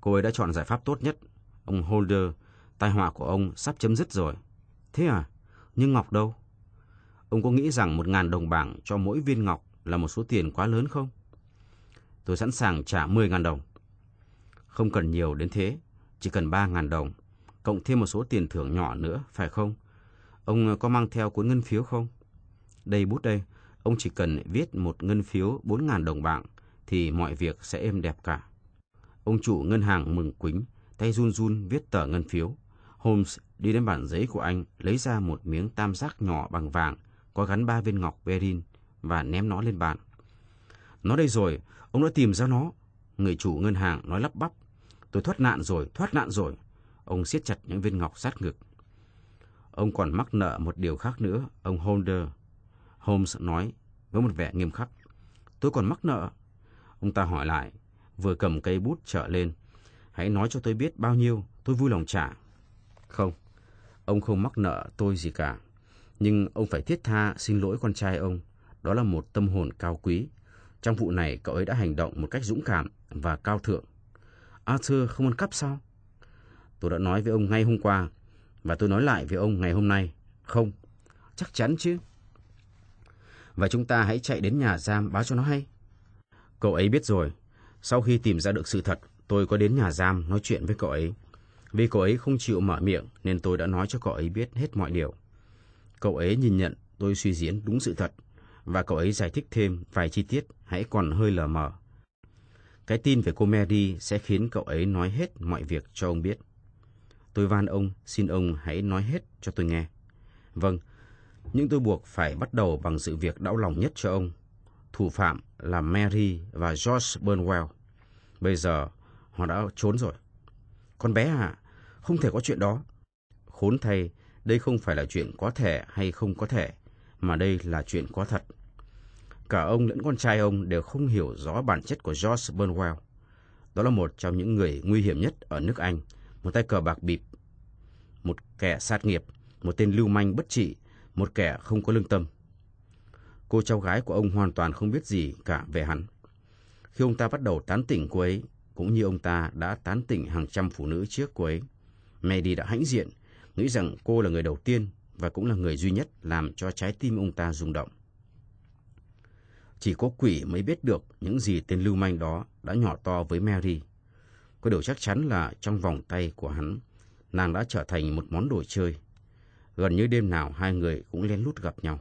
Speaker 2: cô ấy đã chọn giải pháp tốt nhất. Ông Holder, tai họa của ông sắp chấm dứt rồi. Thế à? Nhưng Ngọc đâu? Ông có nghĩ rằng một ngàn đồng bảng cho mỗi viên ngọc là một số tiền quá lớn không? Tôi sẵn sàng trả 10 ngàn đồng. Không cần nhiều đến thế, chỉ cần ba ngàn đồng, cộng thêm một số tiền thưởng nhỏ nữa, phải không? Ông có mang theo cuốn ngân phiếu không? Đây bút đây, ông chỉ cần viết một ngân phiếu 4 ngàn đồng bạc thì mọi việc sẽ êm đẹp cả. Ông chủ ngân hàng mừng quính, tay run run viết tờ ngân phiếu. Holmes đi đến bản giấy của anh, lấy ra một miếng tam giác nhỏ bằng vàng, có gắn ba viên ngọc berin và ném nó lên bàn. Nó đây rồi, ông đã tìm ra nó. Người chủ ngân hàng nói lắp bắp. Tôi thoát nạn rồi, thoát nạn rồi. Ông siết chặt những viên ngọc sát ngực. Ông còn mắc nợ một điều khác nữa, ông Holder. Holmes nói với một vẻ nghiêm khắc. Tôi còn mắc nợ. Ông ta hỏi lại, vừa cầm cây bút trở lên. Hãy nói cho tôi biết bao nhiêu, tôi vui lòng trả. Không, ông không mắc nợ tôi gì cả. Nhưng ông phải thiết tha xin lỗi con trai ông. Đó là một tâm hồn cao quý. Trong vụ này cậu ấy đã hành động một cách dũng cảm và cao thượng. Arthur không ăn cắp sao? Tôi đã nói với ông ngay hôm qua và tôi nói lại với ông ngày hôm nay. Không, chắc chắn chứ. Và chúng ta hãy chạy đến nhà giam báo cho nó hay. Cậu ấy biết rồi. Sau khi tìm ra được sự thật, tôi có đến nhà giam nói chuyện với cậu ấy. Vì cậu ấy không chịu mở miệng nên tôi đã nói cho cậu ấy biết hết mọi điều. Cậu ấy nhìn nhận tôi suy diễn đúng sự thật và cậu ấy giải thích thêm vài chi tiết hãy còn hơi lờ mờ. Cái tin về cô Mary sẽ khiến cậu ấy nói hết mọi việc cho ông biết. Tôi van ông, xin ông hãy nói hết cho tôi nghe. Vâng, nhưng tôi buộc phải bắt đầu bằng sự việc đau lòng nhất cho ông. Thủ phạm là Mary và George Burnwell. Bây giờ họ đã trốn rồi. Con bé à, không thể có chuyện đó. Khốn thay, đây không phải là chuyện có thể hay không có thể, mà đây là chuyện có thật. Cả ông lẫn con trai ông đều không hiểu rõ bản chất của George Burnwell. Đó là một trong những người nguy hiểm nhất ở nước Anh, một tay cờ bạc bịp, một kẻ sát nghiệp, một tên lưu manh bất trị, một kẻ không có lương tâm. Cô cháu gái của ông hoàn toàn không biết gì cả về hắn. Khi ông ta bắt đầu tán tỉnh cô ấy, cũng như ông ta đã tán tỉnh hàng trăm phụ nữ trước cô ấy, Mary đã hãnh diện, nghĩ rằng cô là người đầu tiên và cũng là người duy nhất làm cho trái tim ông ta rung động. Chỉ có quỷ mới biết được những gì tên lưu manh đó đã nhỏ to với Mary. Có điều chắc chắn là trong vòng tay của hắn, nàng đã trở thành một món đồ chơi. Gần như đêm nào hai người cũng lén lút gặp nhau.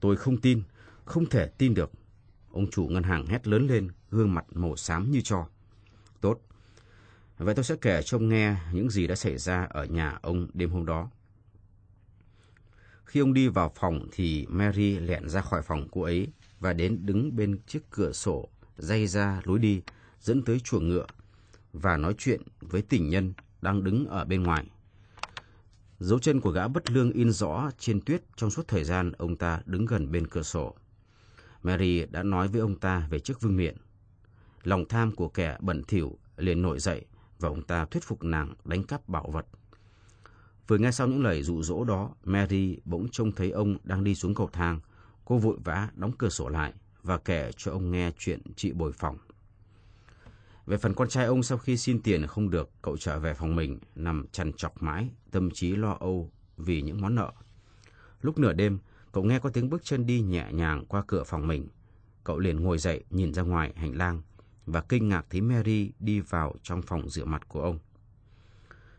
Speaker 2: Tôi không tin, không thể tin được. Ông chủ ngân hàng hét lớn lên, gương mặt màu xám như cho. Tốt. Vậy tôi sẽ kể cho ông nghe những gì đã xảy ra ở nhà ông đêm hôm đó. Khi ông đi vào phòng thì Mary lẹn ra khỏi phòng cô ấy và đến đứng bên chiếc cửa sổ dây ra lối đi dẫn tới chuồng ngựa và nói chuyện với tình nhân đang đứng ở bên ngoài. Dấu chân của gã bất lương in rõ trên tuyết trong suốt thời gian ông ta đứng gần bên cửa sổ. Mary đã nói với ông ta về chiếc vương miện. Lòng tham của kẻ bẩn thỉu liền nổi dậy và ông ta thuyết phục nàng đánh cắp bảo vật. Vừa nghe sau những lời dụ dỗ đó, Mary bỗng trông thấy ông đang đi xuống cầu thang. Cô vội vã đóng cửa sổ lại và kể cho ông nghe chuyện chị bồi phòng. Về phần con trai ông sau khi xin tiền không được, cậu trở về phòng mình, nằm chằn chọc mãi, tâm trí lo âu vì những món nợ. Lúc nửa đêm, cậu nghe có tiếng bước chân đi nhẹ nhàng qua cửa phòng mình. Cậu liền ngồi dậy nhìn ra ngoài hành lang và kinh ngạc thấy Mary đi vào trong phòng rửa mặt của ông.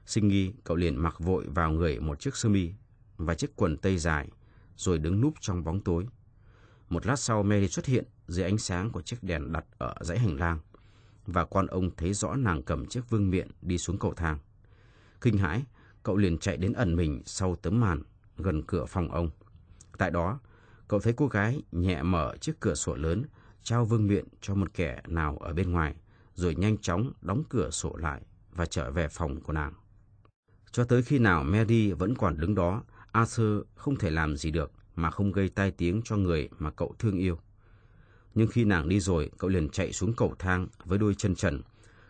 Speaker 2: Sinh nghi, cậu liền mặc vội vào người một chiếc sơ mi và chiếc quần tây dài, rồi đứng núp trong bóng tối. Một lát sau Mary xuất hiện dưới ánh sáng của chiếc đèn đặt ở dãy hành lang và quan ông thấy rõ nàng cầm chiếc vương miện đi xuống cầu thang. Kinh hãi, cậu liền chạy đến ẩn mình sau tấm màn gần cửa phòng ông. Tại đó, cậu thấy cô gái nhẹ mở chiếc cửa sổ lớn, trao vương miện cho một kẻ nào ở bên ngoài, rồi nhanh chóng đóng cửa sổ lại và trở về phòng của nàng. Cho tới khi nào Mary vẫn còn đứng đó, Arthur không thể làm gì được mà không gây tai tiếng cho người mà cậu thương yêu. Nhưng khi nàng đi rồi, cậu liền chạy xuống cầu thang với đôi chân trần.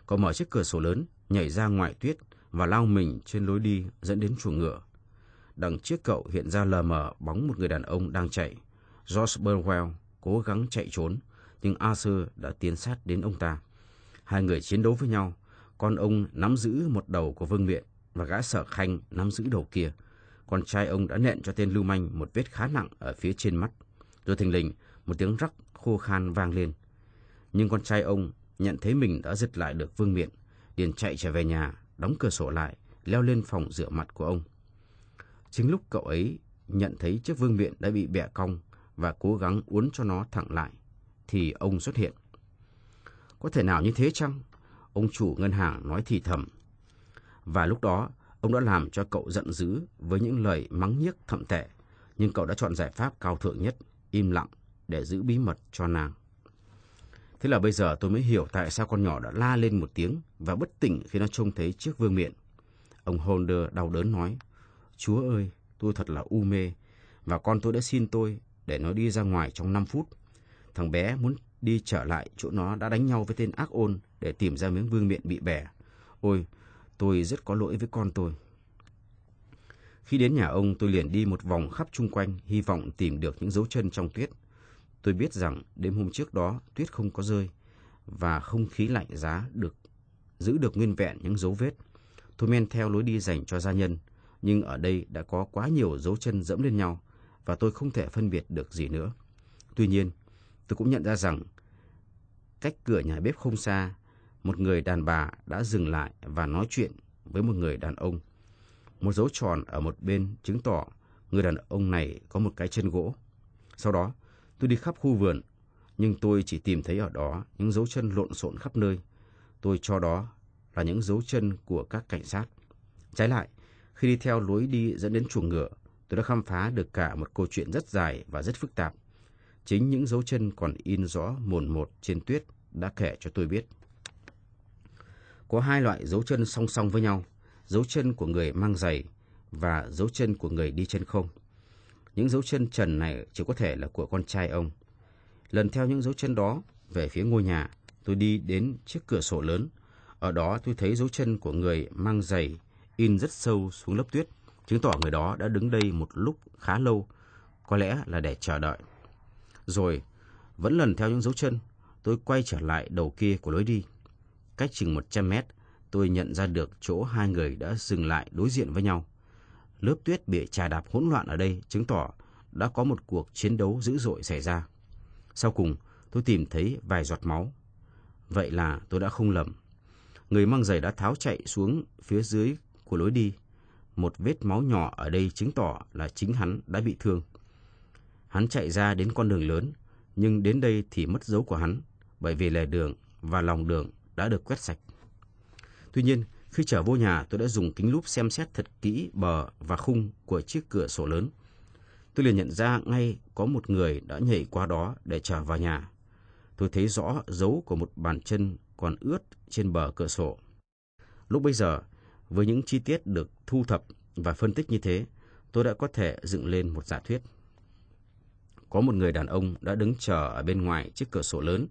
Speaker 2: Cậu mở chiếc cửa sổ lớn, nhảy ra ngoài tuyết và lao mình trên lối đi dẫn đến chuồng ngựa. Đằng trước cậu hiện ra lờ mờ bóng một người đàn ông đang chạy. George Burwell cố gắng chạy trốn, nhưng Arthur đã tiến sát đến ông ta. Hai người chiến đấu với nhau, con ông nắm giữ một đầu của Vương Miện và gã sở khanh nắm giữ đầu kia. Con trai ông đã nện cho tên Lưu Manh một vết khá nặng ở phía trên mắt. Rồi thình lình, một tiếng rắc khô khan vang lên. Nhưng con trai ông nhận thấy mình đã giật lại được Vương Miện, liền chạy trở về nhà, đóng cửa sổ lại, leo lên phòng rửa mặt của ông. Chính lúc cậu ấy nhận thấy chiếc vương miện đã bị bẻ cong và cố gắng uốn cho nó thẳng lại, thì ông xuất hiện. Có thể nào như thế chăng? Ông chủ ngân hàng nói thì thầm. Và lúc đó, ông đã làm cho cậu giận dữ với những lời mắng nhiếc thậm tệ, nhưng cậu đã chọn giải pháp cao thượng nhất, im lặng để giữ bí mật cho nàng. Thế là bây giờ tôi mới hiểu tại sao con nhỏ đã la lên một tiếng và bất tỉnh khi nó trông thấy chiếc vương miện. Ông Holder đau đớn nói, Chúa ơi, tôi thật là u mê, và con tôi đã xin tôi để nó đi ra ngoài trong 5 phút. Thằng bé muốn đi trở lại chỗ nó đã đánh nhau với tên ác ôn để tìm ra miếng vương miện bị bẻ. Ôi, tôi rất có lỗi với con tôi. Khi đến nhà ông, tôi liền đi một vòng khắp chung quanh, hy vọng tìm được những dấu chân trong tuyết. Tôi biết rằng đêm hôm trước đó tuyết không có rơi và không khí lạnh giá được giữ được nguyên vẹn những dấu vết. Tôi men theo lối đi dành cho gia nhân, nhưng ở đây đã có quá nhiều dấu chân dẫm lên nhau và tôi không thể phân biệt được gì nữa. Tuy nhiên, tôi cũng nhận ra rằng cách cửa nhà bếp không xa, một người đàn bà đã dừng lại và nói chuyện với một người đàn ông. Một dấu tròn ở một bên chứng tỏ người đàn ông này có một cái chân gỗ. Sau đó, tôi đi khắp khu vườn, nhưng tôi chỉ tìm thấy ở đó những dấu chân lộn xộn khắp nơi. Tôi cho đó là những dấu chân của các cảnh sát. Trái lại, khi đi theo lối đi dẫn đến chuồng ngựa, tôi đã khám phá được cả một câu chuyện rất dài và rất phức tạp. Chính những dấu chân còn in rõ mồn một trên tuyết đã kể cho tôi biết. Có hai loại dấu chân song song với nhau, dấu chân của người mang giày và dấu chân của người đi trên không. Những dấu chân trần này chỉ có thể là của con trai ông. Lần theo những dấu chân đó về phía ngôi nhà, tôi đi đến chiếc cửa sổ lớn. Ở đó tôi thấy dấu chân của người mang giày in rất sâu xuống lớp tuyết, chứng tỏ người đó đã đứng đây một lúc khá lâu, có lẽ là để chờ đợi. Rồi, vẫn lần theo những dấu chân, tôi quay trở lại đầu kia của lối đi. Cách chừng 100 mét, tôi nhận ra được chỗ hai người đã dừng lại đối diện với nhau. Lớp tuyết bị trà đạp hỗn loạn ở đây chứng tỏ đã có một cuộc chiến đấu dữ dội xảy ra. Sau cùng, tôi tìm thấy vài giọt máu. Vậy là tôi đã không lầm. Người mang giày đã tháo chạy xuống phía dưới của lối đi. Một vết máu nhỏ ở đây chứng tỏ là chính hắn đã bị thương. Hắn chạy ra đến con đường lớn, nhưng đến đây thì mất dấu của hắn, bởi vì lề đường và lòng đường đã được quét sạch. Tuy nhiên, khi trở vô nhà, tôi đã dùng kính lúp xem xét thật kỹ bờ và khung của chiếc cửa sổ lớn. Tôi liền nhận ra ngay có một người đã nhảy qua đó để trở vào nhà. Tôi thấy rõ dấu của một bàn chân còn ướt trên bờ cửa sổ. Lúc bây giờ, với những chi tiết được thu thập và phân tích như thế, tôi đã có thể dựng lên một giả thuyết. Có một người đàn ông đã đứng chờ ở bên ngoài chiếc cửa sổ lớn.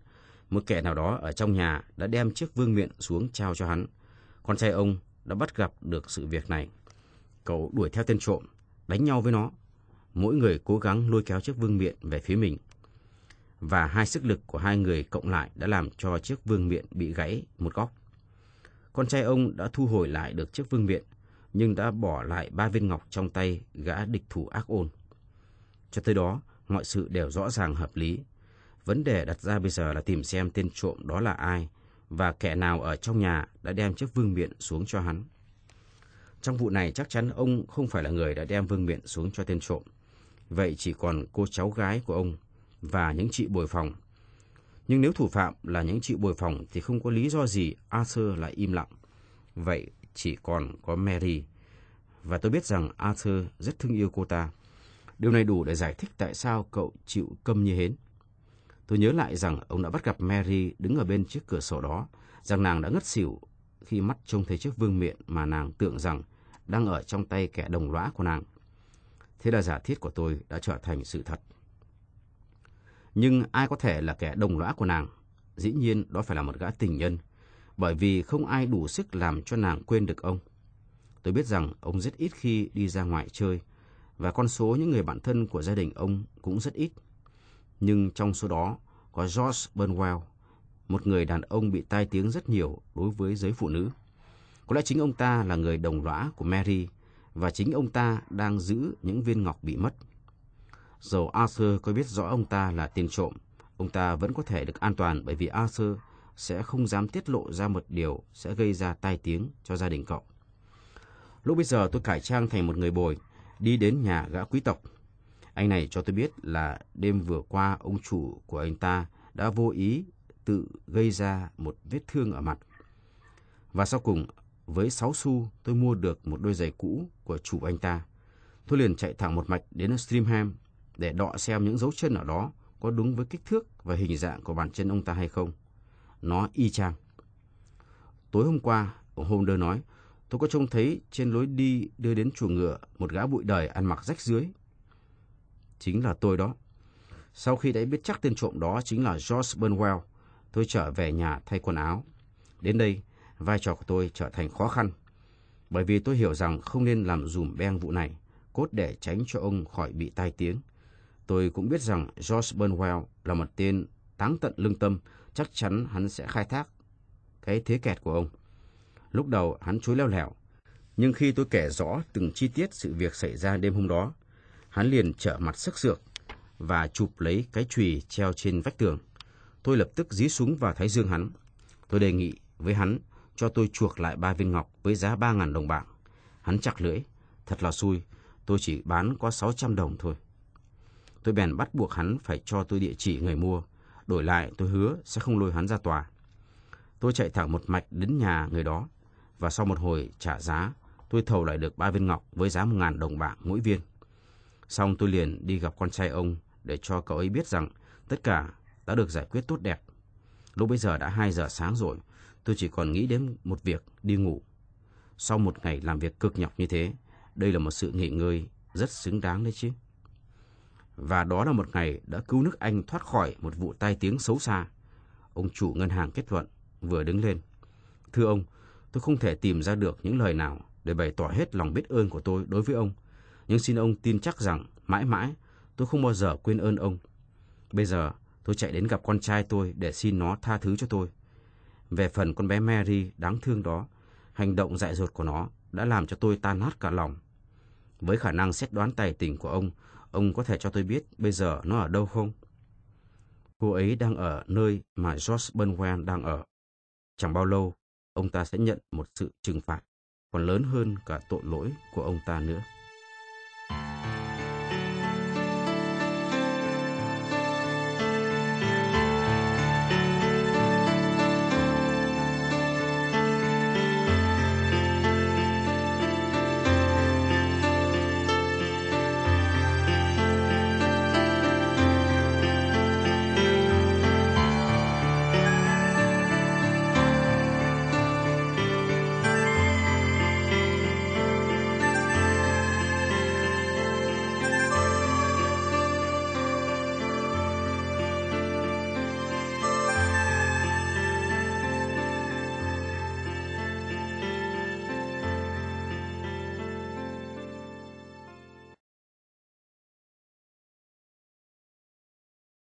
Speaker 2: Một kẻ nào đó ở trong nhà đã đem chiếc vương miện xuống trao cho hắn. Con trai ông đã bắt gặp được sự việc này. Cậu đuổi theo tên trộm, đánh nhau với nó. Mỗi người cố gắng lôi kéo chiếc vương miện về phía mình. Và hai sức lực của hai người cộng lại đã làm cho chiếc vương miện bị gãy một góc. Con trai ông đã thu hồi lại được chiếc vương miện, nhưng đã bỏ lại ba viên ngọc trong tay gã địch thủ ác ôn. Cho tới đó, mọi sự đều rõ ràng hợp lý. Vấn đề đặt ra bây giờ là tìm xem tên trộm đó là ai và kẻ nào ở trong nhà đã đem chiếc vương miện xuống cho hắn. Trong vụ này chắc chắn ông không phải là người đã đem vương miện xuống cho tên trộm. Vậy chỉ còn cô cháu gái của ông và những chị bồi phòng nhưng nếu thủ phạm là những chị bồi phòng thì không có lý do gì Arthur lại im lặng. Vậy chỉ còn có Mary. Và tôi biết rằng Arthur rất thương yêu cô ta. Điều này đủ để giải thích tại sao cậu chịu câm như hến. Tôi nhớ lại rằng ông đã bắt gặp Mary đứng ở bên chiếc cửa sổ đó, rằng nàng đã ngất xỉu khi mắt trông thấy chiếc vương miện mà nàng tưởng rằng đang ở trong tay kẻ đồng lõa của nàng. Thế là giả thiết của tôi đã trở thành sự thật. Nhưng ai có thể là kẻ đồng lõa của nàng? Dĩ nhiên đó phải là một gã tình nhân, bởi vì không ai đủ sức làm cho nàng quên được ông. Tôi biết rằng ông rất ít khi đi ra ngoài chơi, và con số những người bạn thân của gia đình ông cũng rất ít. Nhưng trong số đó có George Burnwell, một người đàn ông bị tai tiếng rất nhiều đối với giới phụ nữ. Có lẽ chính ông ta là người đồng lõa của Mary và chính ông ta đang giữ những viên ngọc bị mất. Dầu Arthur có biết rõ ông ta là tiền trộm, ông ta vẫn có thể được an toàn bởi vì Arthur sẽ không dám tiết lộ ra một điều sẽ gây ra tai tiếng cho gia đình cậu. Lúc bây giờ tôi cải trang thành một người bồi, đi đến nhà gã quý tộc. Anh này cho tôi biết là đêm vừa qua ông chủ của anh ta đã vô ý tự gây ra một vết thương ở mặt. Và sau cùng, với 6 xu tôi mua được một đôi giày cũ của chủ anh ta. Tôi liền chạy thẳng một mạch đến Streamham để đọ xem những dấu chân ở đó có đúng với kích thước và hình dạng của bàn chân ông ta hay không. Nó y chang. Tối hôm qua, ông Holder nói, tôi có trông thấy trên lối đi đưa đến chuồng ngựa một gã bụi đời ăn mặc rách dưới. Chính là tôi đó. Sau khi đã biết chắc tên trộm đó chính là George Burnwell, tôi trở về nhà thay quần áo. Đến đây, vai trò của tôi trở thành khó khăn. Bởi vì tôi hiểu rằng không nên làm dùm beng vụ này, cốt để tránh cho ông khỏi bị tai tiếng. Tôi cũng biết rằng George Burnwell là một tên táng tận lương tâm, chắc chắn hắn sẽ khai thác cái thế kẹt của ông. Lúc đầu hắn chối leo lẻo, nhưng khi tôi kể rõ từng chi tiết sự việc xảy ra đêm hôm đó, hắn liền trở mặt sức sược và chụp lấy cái chùy treo trên vách tường. Tôi lập tức dí súng vào thái dương hắn. Tôi đề nghị với hắn cho tôi chuộc lại ba viên ngọc với giá ba ngàn đồng bạc. Hắn chặt lưỡi, thật là xui, tôi chỉ bán có 600 đồng thôi. Tôi bèn bắt buộc hắn phải cho tôi địa chỉ người mua. Đổi lại tôi hứa sẽ không lôi hắn ra tòa. Tôi chạy thẳng một mạch đến nhà người đó. Và sau một hồi trả giá, tôi thầu lại được ba viên ngọc với giá một ngàn đồng bạc mỗi viên. Xong tôi liền đi gặp con trai ông để cho cậu ấy biết rằng tất cả đã được giải quyết tốt đẹp. Lúc bây giờ đã 2 giờ sáng rồi, tôi chỉ còn nghĩ đến một việc đi ngủ. Sau một ngày làm việc cực nhọc như thế, đây là một sự nghỉ ngơi rất xứng đáng đấy chứ. Và đó là một ngày đã cứu nước Anh thoát khỏi một vụ tai tiếng xấu xa. Ông chủ ngân hàng kết luận, vừa đứng lên. Thưa ông, tôi không thể tìm ra được những lời nào để bày tỏ hết lòng biết ơn của tôi đối với ông. Nhưng xin ông tin chắc rằng mãi mãi tôi không bao giờ quên ơn ông. Bây giờ tôi chạy đến gặp con trai tôi để xin nó tha thứ cho tôi. Về phần con bé Mary đáng thương đó, hành động dại dột của nó đã làm cho tôi tan nát cả lòng. Với khả năng xét đoán tài tình của ông, Ông có thể cho tôi biết bây giờ nó ở đâu không? Cô ấy đang ở nơi mà George Burnwell đang ở. Chẳng bao lâu, ông ta sẽ nhận một sự trừng phạt còn lớn hơn cả tội lỗi của ông ta nữa.